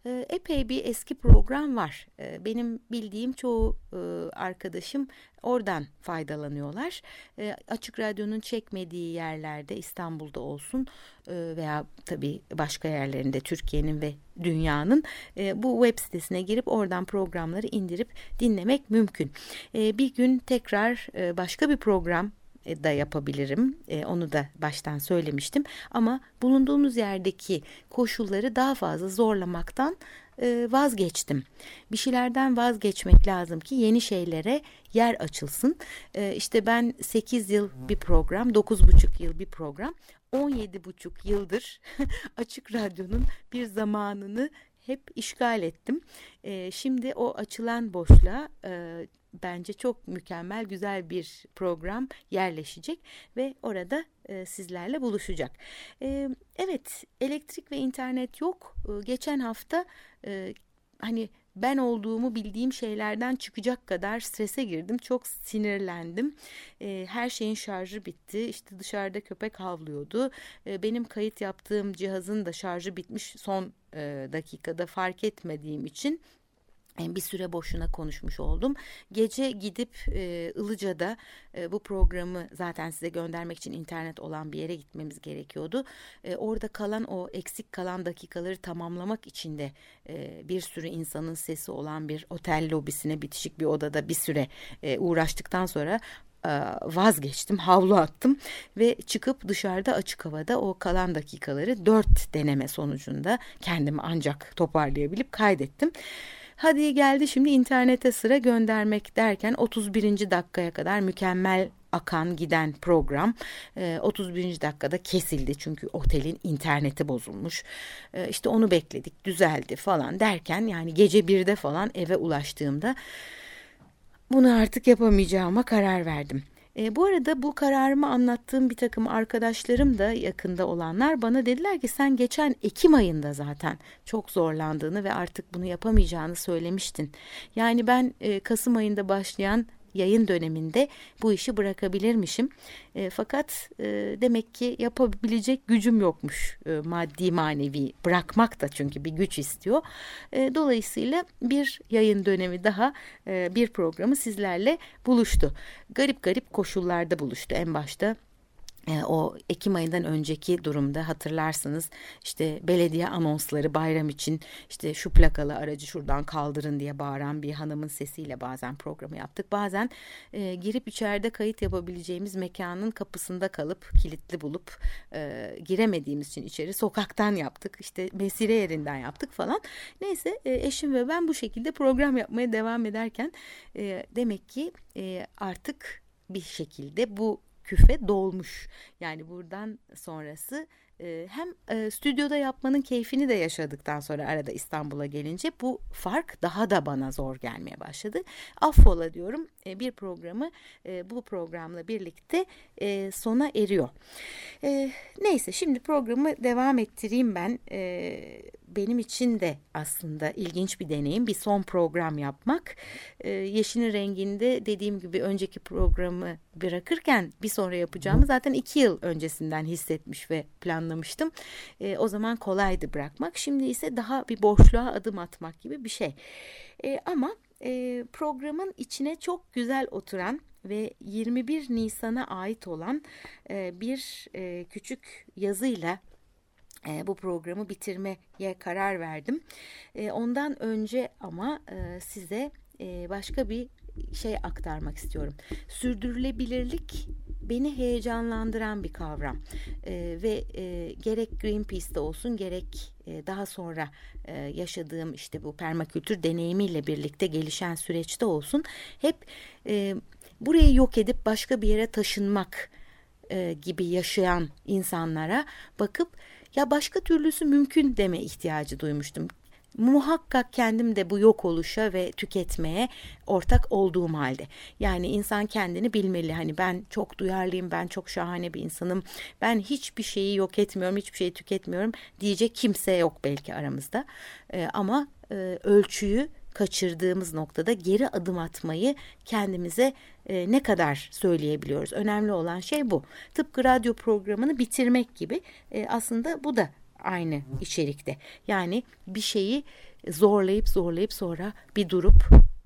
B: e, epey bir eski program var. E, benim bildiğim çoğu e, arkadaşım oradan faydalanıyorlar. E, Açık Radyo'nun çekmediği yerlerde İstanbul'da olsun e, veya tabii başka yerlerinde Türkiye'nin ve dünyanın e, bu web sitesine girip oradan programları indirip dinlemek mümkün. Bir gün tekrar başka bir program da yapabilirim. E, onu da baştan söylemiştim. Ama bulunduğumuz yerdeki koşulları daha fazla zorlamaktan e, vazgeçtim. Bir şeylerden vazgeçmek lazım ki yeni şeylere yer açılsın. E, işte ben 8 yıl bir program, 9,5 yıl bir program, 17,5 yıldır Açık Radyo'nun bir zamanını hep işgal ettim. E, şimdi o açılan boşluğa e, bence çok mükemmel güzel bir program yerleşecek ve orada e, sizlerle buluşacak. E, evet elektrik ve internet yok. E, geçen hafta e, hani ben olduğumu bildiğim şeylerden çıkacak kadar strese girdim. Çok sinirlendim. E, her şeyin şarjı bitti. İşte dışarıda köpek havlıyordu. E, benim kayıt yaptığım cihazın da şarjı bitmiş son e, dakikada fark etmediğim için bir süre boşuna konuşmuş oldum. Gece gidip e, Ilıca'da e, bu programı zaten size göndermek için internet olan bir yere gitmemiz gerekiyordu. E, orada kalan o eksik kalan dakikaları tamamlamak için de e, bir sürü insanın sesi olan bir otel lobisine bitişik bir odada bir süre e, uğraştıktan sonra e, vazgeçtim havlu attım ve çıkıp dışarıda açık havada o kalan dakikaları dört deneme sonucunda kendimi ancak toparlayabilip kaydettim. Hadi geldi şimdi internete sıra göndermek derken 31. dakikaya kadar mükemmel akan giden program e, 31. dakikada kesildi çünkü otelin interneti bozulmuş. E, işte onu bekledik düzeldi falan derken yani gece birde falan eve ulaştığımda bunu artık yapamayacağıma karar verdim. E, bu arada bu kararımı anlattığım bir takım arkadaşlarım da yakında olanlar bana dediler ki sen geçen Ekim ayında zaten çok zorlandığını ve artık bunu yapamayacağını söylemiştin. Yani ben e, Kasım ayında başlayan yayın döneminde bu işi bırakabilirmişim. E, fakat e, demek ki yapabilecek gücüm yokmuş e, maddi manevi bırakmak da çünkü bir güç istiyor. E, dolayısıyla bir yayın dönemi daha e, bir programı sizlerle buluştu. Garip garip koşullarda buluştu en başta o Ekim ayından önceki durumda hatırlarsınız işte belediye anonsları bayram için işte şu plakalı aracı şuradan kaldırın diye bağıran bir hanımın sesiyle bazen programı yaptık. Bazen e, girip içeride kayıt yapabileceğimiz mekanın kapısında kalıp kilitli bulup e, giremediğimiz için içeri sokaktan yaptık. işte mesire yerinden yaptık falan. Neyse e, eşim ve ben bu şekilde program yapmaya devam ederken e, demek ki e, artık bir şekilde bu küfe dolmuş. Yani buradan sonrası hem e, stüdyoda yapmanın keyfini de yaşadıktan sonra arada İstanbul'a gelince bu fark daha da bana zor gelmeye başladı. Affola diyorum e, bir programı e, bu programla birlikte sona eriyor. Neyse şimdi programı devam ettireyim ben. Benim için de aslında ilginç bir deneyim bir son program yapmak. Yeşilin renginde dediğim gibi önceki programı bırakırken bir sonra yapacağımı zaten iki yıl öncesinden hissetmiş ve planlamıştım. E, o zaman kolaydı bırakmak. Şimdi ise daha bir boşluğa adım atmak gibi bir şey. E, ama e, programın içine çok güzel oturan ve 21 Nisan'a ait olan e, bir e, küçük yazıyla e, bu programı bitirmeye karar verdim. E, ondan önce ama e, size e, başka bir şey aktarmak istiyorum. Sürdürülebilirlik beni heyecanlandıran bir kavram e, ve e, gerek Greenpeace'te olsun gerek e, daha sonra e, yaşadığım işte bu permakültür deneyimiyle birlikte gelişen süreçte olsun hep e, burayı yok edip başka bir yere taşınmak e, gibi yaşayan insanlara bakıp ya başka türlüsü mümkün deme ihtiyacı duymuştum muhakkak kendim de bu yok oluşa ve tüketmeye ortak olduğum halde. Yani insan kendini bilmeli. Hani ben çok duyarlıyım, ben çok şahane bir insanım. Ben hiçbir şeyi yok etmiyorum, hiçbir şeyi tüketmiyorum diyecek kimse yok belki aramızda. Ee, ama e, ölçüyü kaçırdığımız noktada geri adım atmayı kendimize e, ne kadar söyleyebiliyoruz. Önemli olan şey bu. Tıpkı radyo programını bitirmek gibi e, aslında bu da aynı içerikte. Yani bir şeyi zorlayıp zorlayıp sonra bir durup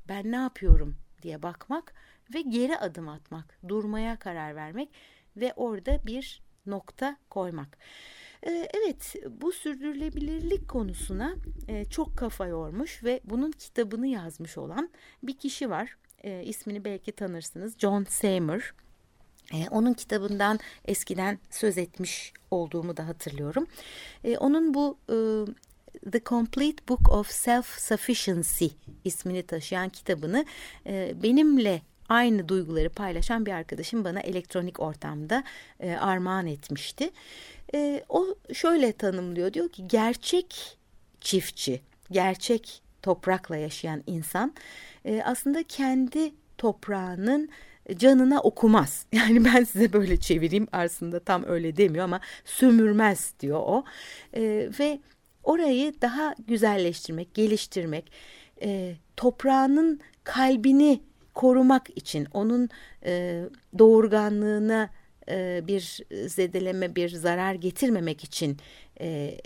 B: ben ne yapıyorum diye bakmak ve geri adım atmak, durmaya karar vermek ve orada bir nokta koymak. Ee, evet bu sürdürülebilirlik konusuna e, çok kafa yormuş ve bunun kitabını yazmış olan bir kişi var. E, ismini belki tanırsınız John Seymour. E, onun kitabından eskiden söz etmiş olduğumu da hatırlıyorum. E, onun bu e, The Complete Book of Self-Sufficiency ismini taşıyan kitabını e, benimle aynı duyguları paylaşan bir arkadaşım bana elektronik ortamda e, armağan etmişti. E, o şöyle tanımlıyor diyor ki gerçek çiftçi, gerçek toprakla yaşayan insan e, aslında kendi toprağının canına okumaz. Yani ben size böyle çevireyim aslında tam öyle demiyor ama sömürmez diyor o. E, ve orayı daha güzelleştirmek, geliştirmek, e, toprağının kalbini korumak için, onun e, doğurganlığına e, bir zedeleme, bir zarar getirmemek için e,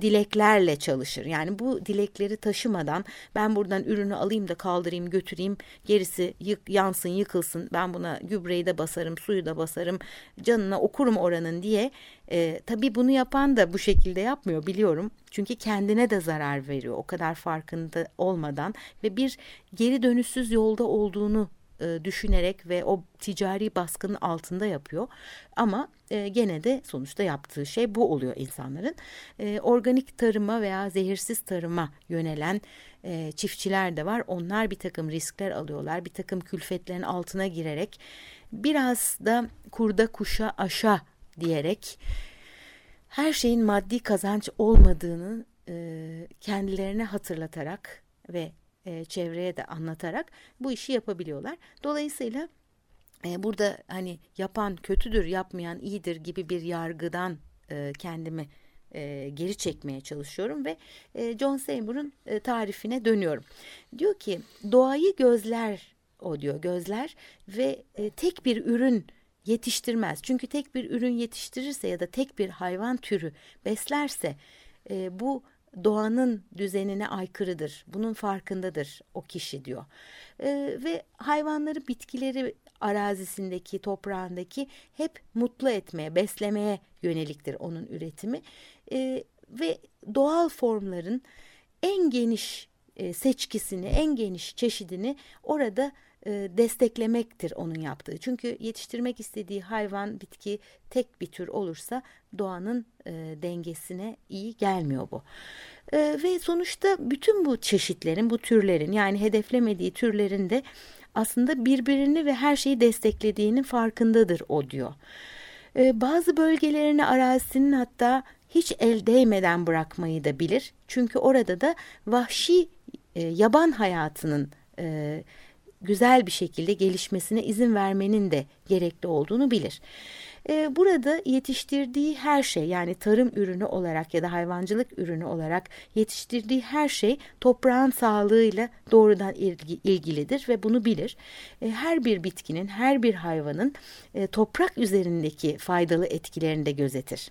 B: dileklerle çalışır. Yani bu dilekleri taşımadan ben buradan ürünü alayım da kaldırayım götüreyim gerisi yık, yansın yıkılsın ben buna gübreyi de basarım suyu da basarım canına okurum oranın diye e, tabii bunu yapan da bu şekilde yapmıyor biliyorum. Çünkü kendine de zarar veriyor o kadar farkında olmadan ve bir geri dönüşsüz yolda olduğunu e, düşünerek ve o ticari baskının altında yapıyor. Ama e, gene de sonuçta yaptığı şey bu oluyor insanların. E, organik tarıma veya zehirsiz tarıma yönelen çiftçiler de var. Onlar bir takım riskler alıyorlar. Bir takım külfetlerin altına girerek biraz da kurda kuşa aşa diyerek her şeyin maddi kazanç olmadığını kendilerine hatırlatarak ve e, çevreye de anlatarak bu işi yapabiliyorlar. Dolayısıyla e, burada hani yapan kötüdür, yapmayan iyidir gibi bir yargıdan e, kendimi e, geri çekmeye çalışıyorum ve e, John Seymour'un e, tarifine dönüyorum. Diyor ki doğayı gözler o diyor gözler ve e, tek bir ürün yetiştirmez. Çünkü tek bir ürün yetiştirirse ya da tek bir hayvan türü beslerse e, bu doğanın düzenine aykırıdır. Bunun farkındadır o kişi diyor. E, ve hayvanları, bitkileri arazisindeki, toprağındaki hep mutlu etmeye, beslemeye yöneliktir onun üretimi. E, ve doğal formların en geniş e, seçkisini, en geniş çeşidini orada e, desteklemektir onun yaptığı. Çünkü yetiştirmek istediği hayvan, bitki tek bir tür olursa doğanın e, dengesine iyi gelmiyor bu. E, ve sonuçta bütün bu çeşitlerin, bu türlerin yani hedeflemediği türlerin de aslında birbirini ve her şeyi desteklediğinin farkındadır o diyor. E, bazı bölgelerini arazisinin hatta hiç el değmeden bırakmayı da bilir. Çünkü orada da vahşi e, yaban hayatının e, güzel bir şekilde gelişmesine izin vermenin de gerekli olduğunu bilir. Ee, burada yetiştirdiği her şey yani tarım ürünü olarak ya da hayvancılık ürünü olarak yetiştirdiği her şey toprağın sağlığıyla doğrudan ilgilidir ve bunu bilir. Ee, her bir bitkinin, her bir hayvanın e, toprak üzerindeki faydalı etkilerini de gözetir.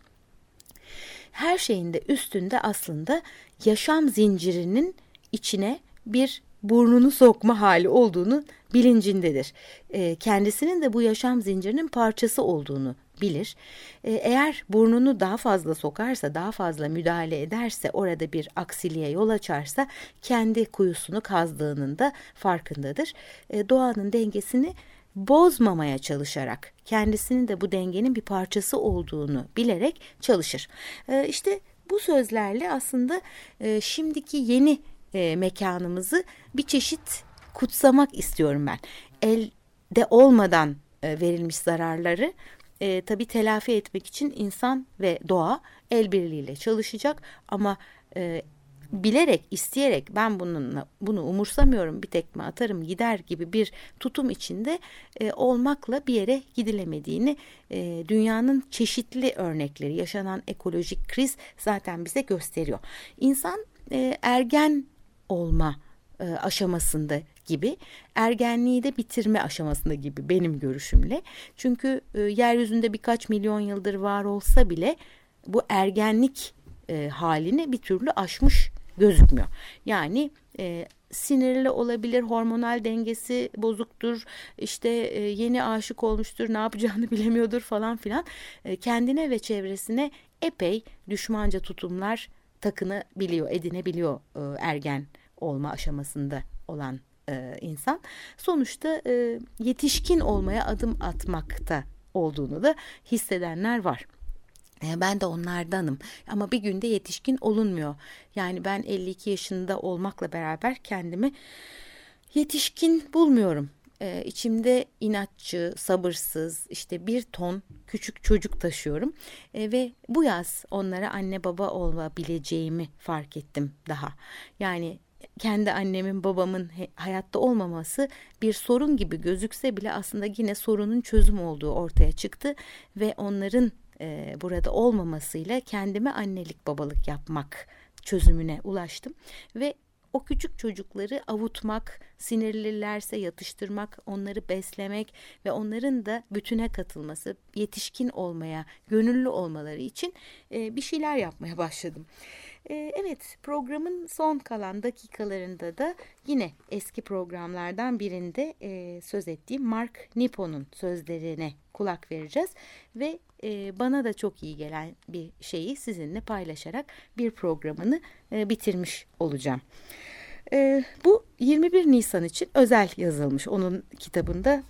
B: Her şeyin de üstünde aslında yaşam zincirinin içine bir burnunu sokma hali olduğunu bilincindedir. E, kendisinin de bu yaşam zincirinin parçası olduğunu bilir. E, eğer burnunu daha fazla sokarsa, daha fazla müdahale ederse, orada bir aksiliğe yol açarsa kendi kuyusunu kazdığının da farkındadır. E, doğanın dengesini bozmamaya çalışarak kendisinin de bu dengenin bir parçası olduğunu bilerek çalışır. E, işte bu sözlerle aslında e, şimdiki yeni e, mekanımızı bir çeşit kutsamak istiyorum ben. Elde olmadan e, verilmiş zararları e, tabii telafi etmek için insan ve doğa el birliğiyle çalışacak ama e, bilerek, isteyerek ben bununla bunu umursamıyorum bir tekme atarım gider gibi bir tutum içinde e, olmakla bir yere gidilemediğini e, dünyanın çeşitli örnekleri yaşanan ekolojik kriz zaten bize gösteriyor. İnsan e, ergen olma e, aşamasında gibi ergenliği de bitirme aşamasında gibi benim görüşümle. Çünkü e, yeryüzünde birkaç milyon yıldır var olsa bile bu ergenlik e, halini bir türlü aşmış gözükmüyor. Yani e, sinirli olabilir, hormonal dengesi bozuktur, işte e, yeni aşık olmuştur, ne yapacağını bilemiyordur falan filan. E, kendine ve çevresine epey düşmanca tutumlar takınabiliyor, edinebiliyor e, ergen olma aşamasında olan e, insan. Sonuçta e, yetişkin olmaya adım atmakta olduğunu da hissedenler var. E, ben de onlardanım ama bir günde yetişkin olunmuyor. Yani ben 52 yaşında olmakla beraber kendimi yetişkin bulmuyorum. Ee, içimde inatçı, sabırsız, işte bir ton küçük çocuk taşıyorum. Ee, ve bu yaz onlara anne baba olabileceğimi fark ettim daha. Yani kendi annemin babamın hayatta olmaması bir sorun gibi gözükse bile aslında yine sorunun çözüm olduğu ortaya çıktı ve onların e, burada olmamasıyla kendime annelik babalık yapmak çözümüne ulaştım ve o küçük çocukları avutmak, sinirlilerse yatıştırmak, onları beslemek ve onların da bütüne katılması, yetişkin olmaya, gönüllü olmaları için e, bir şeyler yapmaya başladım. E, evet programın son kalan dakikalarında da yine eski programlardan birinde e, söz ettiğim Mark Nipo'nun sözlerine kulak vereceğiz ve e, bana da çok iyi gelen bir şeyi sizinle paylaşarak bir programını e, bitirmiş olacağım. Bu 21 Nisan için özel yazılmış onun kitabında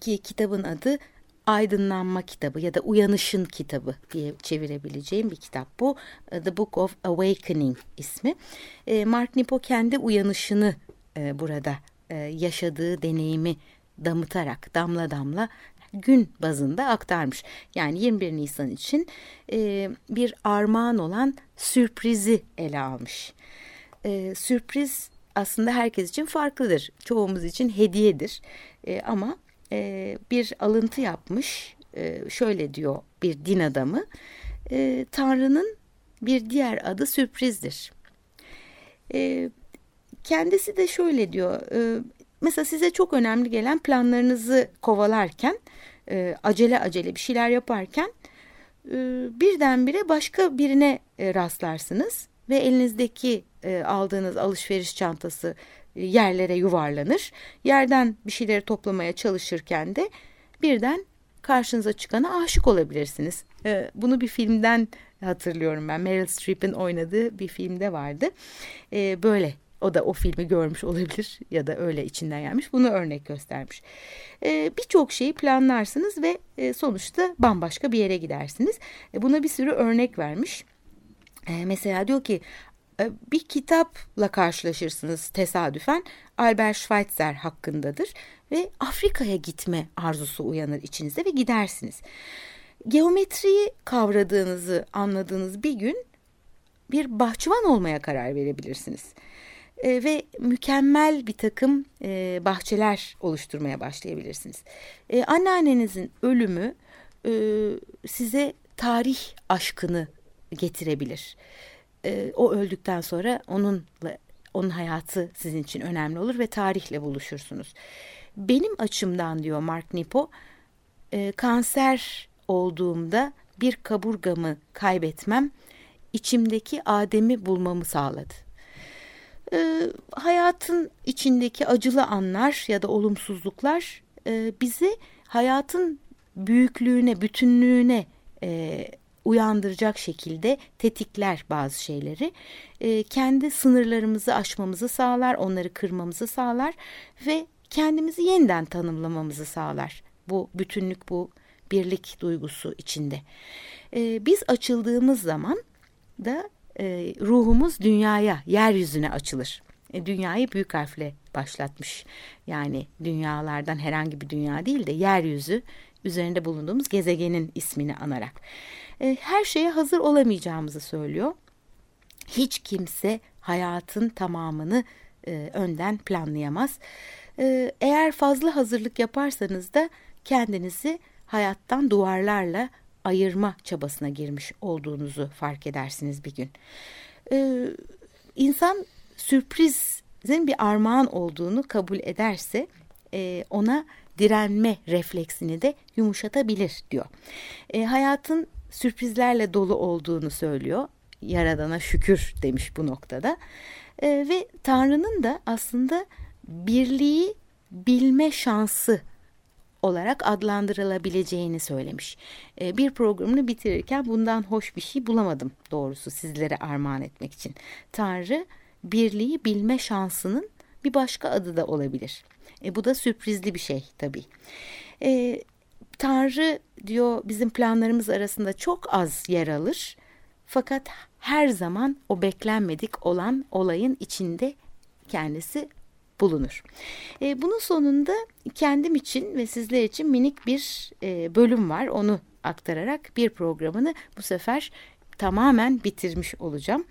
B: ki kitabın adı aydınlanma kitabı ya da uyanışın kitabı diye çevirebileceğim bir kitap bu. E, The Book of Awakening ismi. E, Mark Nipo kendi uyanışını e, burada yaşadığı deneyimi damıtarak damla damla gün bazında aktarmış. Yani 21 Nisan için bir armağan olan sürprizi ele almış. Sürpriz aslında herkes için farklıdır. Çoğumuz için hediyedir. Ama e, bir alıntı yapmış. E, şöyle diyor bir din adamı. E, Tanrı'nın bir diğer adı sürprizdir. E, kendisi de şöyle diyor. E, mesela size çok önemli gelen planlarınızı kovalarken, e, acele acele bir şeyler yaparken e, birdenbire başka birine e, rastlarsınız ve elinizdeki e, aldığınız alışveriş çantası yerlere yuvarlanır. Yerden bir şeyleri toplamaya çalışırken de birden karşınıza çıkana aşık olabilirsiniz. Ee, bunu bir filmden hatırlıyorum ben. Meryl Streep'in oynadığı bir filmde vardı. Ee, böyle o da o filmi görmüş olabilir ya da öyle içinden gelmiş. Bunu örnek göstermiş. Ee, Birçok şeyi planlarsınız ve e, sonuçta bambaşka bir yere gidersiniz. E, buna bir sürü örnek vermiş. E, mesela diyor ki bir kitapla karşılaşırsınız tesadüfen. Albert Schweitzer hakkındadır ve Afrika'ya gitme arzusu uyanır içinizde ve gidersiniz. Geometriyi kavradığınızı anladığınız bir gün bir bahçıvan olmaya karar verebilirsiniz. E, ve mükemmel bir takım e, bahçeler oluşturmaya başlayabilirsiniz. E, anneannenizin ölümü e, size tarih aşkını getirebilir e, o öldükten sonra onunla onun hayatı sizin için önemli olur ve tarihle buluşursunuz. Benim açımdan diyor Mark Nipo, e, kanser olduğumda bir kaburgamı kaybetmem içimdeki Adem'i bulmamı sağladı. E, hayatın içindeki acılı anlar ya da olumsuzluklar e, bizi hayatın büyüklüğüne, bütünlüğüne e, uyandıracak şekilde tetikler bazı şeyleri. E, kendi sınırlarımızı aşmamızı sağlar, onları kırmamızı sağlar ve kendimizi yeniden tanımlamamızı sağlar. Bu bütünlük, bu birlik duygusu içinde. E, biz açıldığımız zaman da e, ruhumuz dünyaya, yeryüzüne açılır. E, dünyayı büyük harfle başlatmış. Yani dünyalardan herhangi bir dünya değil de yeryüzü üzerinde bulunduğumuz gezegenin ismini anarak. E, her şeye hazır olamayacağımızı söylüyor. Hiç kimse hayatın tamamını e, önden planlayamaz. E, eğer fazla hazırlık yaparsanız da kendinizi hayattan duvarlarla ayırma çabasına girmiş olduğunuzu fark edersiniz bir gün. Ee, insan sürprizin bir armağan olduğunu kabul ederse e, ona direnme refleksini de yumuşatabilir diyor. E, hayatın sürprizlerle dolu olduğunu söylüyor. Yaradana şükür demiş bu noktada. E, ve Tanrı'nın da aslında birliği bilme şansı olarak adlandırılabileceğini söylemiş. E, bir programını bitirirken bundan hoş bir şey bulamadım doğrusu sizlere armağan etmek için. Tanrı birliği bilme şansının bir başka adı da olabilir. E, bu da sürprizli bir şey tabii. E, Tanrı diyor bizim planlarımız arasında çok az yer alır. Fakat her zaman o beklenmedik olan olayın içinde kendisi bulunur. E, bunun sonunda kendim için ve sizler için minik bir e, bölüm var. Onu aktararak bir programını bu sefer tamamen bitirmiş olacağım.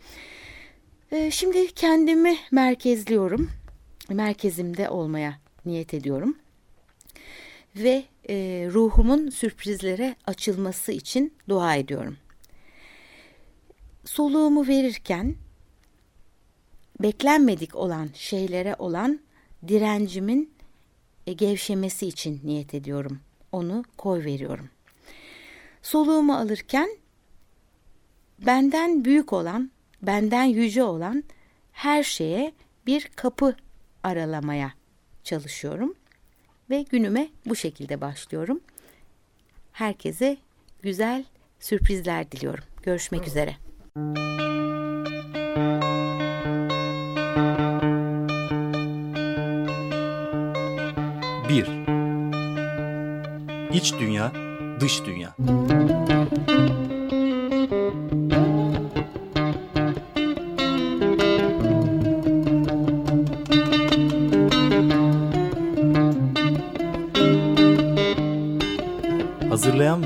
B: E, şimdi kendimi merkezliyorum. Merkezimde olmaya niyet ediyorum. Ve e, ruhumun sürprizlere açılması için dua ediyorum. Soluğumu verirken beklenmedik olan şeylere olan direncimin e, gevşemesi için niyet ediyorum. Onu koy veriyorum. Soluğumu alırken benden büyük olan, benden yüce olan her şeye bir kapı aralamaya çalışıyorum ve günüme bu şekilde başlıyorum. Herkese güzel sürprizler diliyorum. Görüşmek üzere.
A: Bir. İç dünya, dış dünya.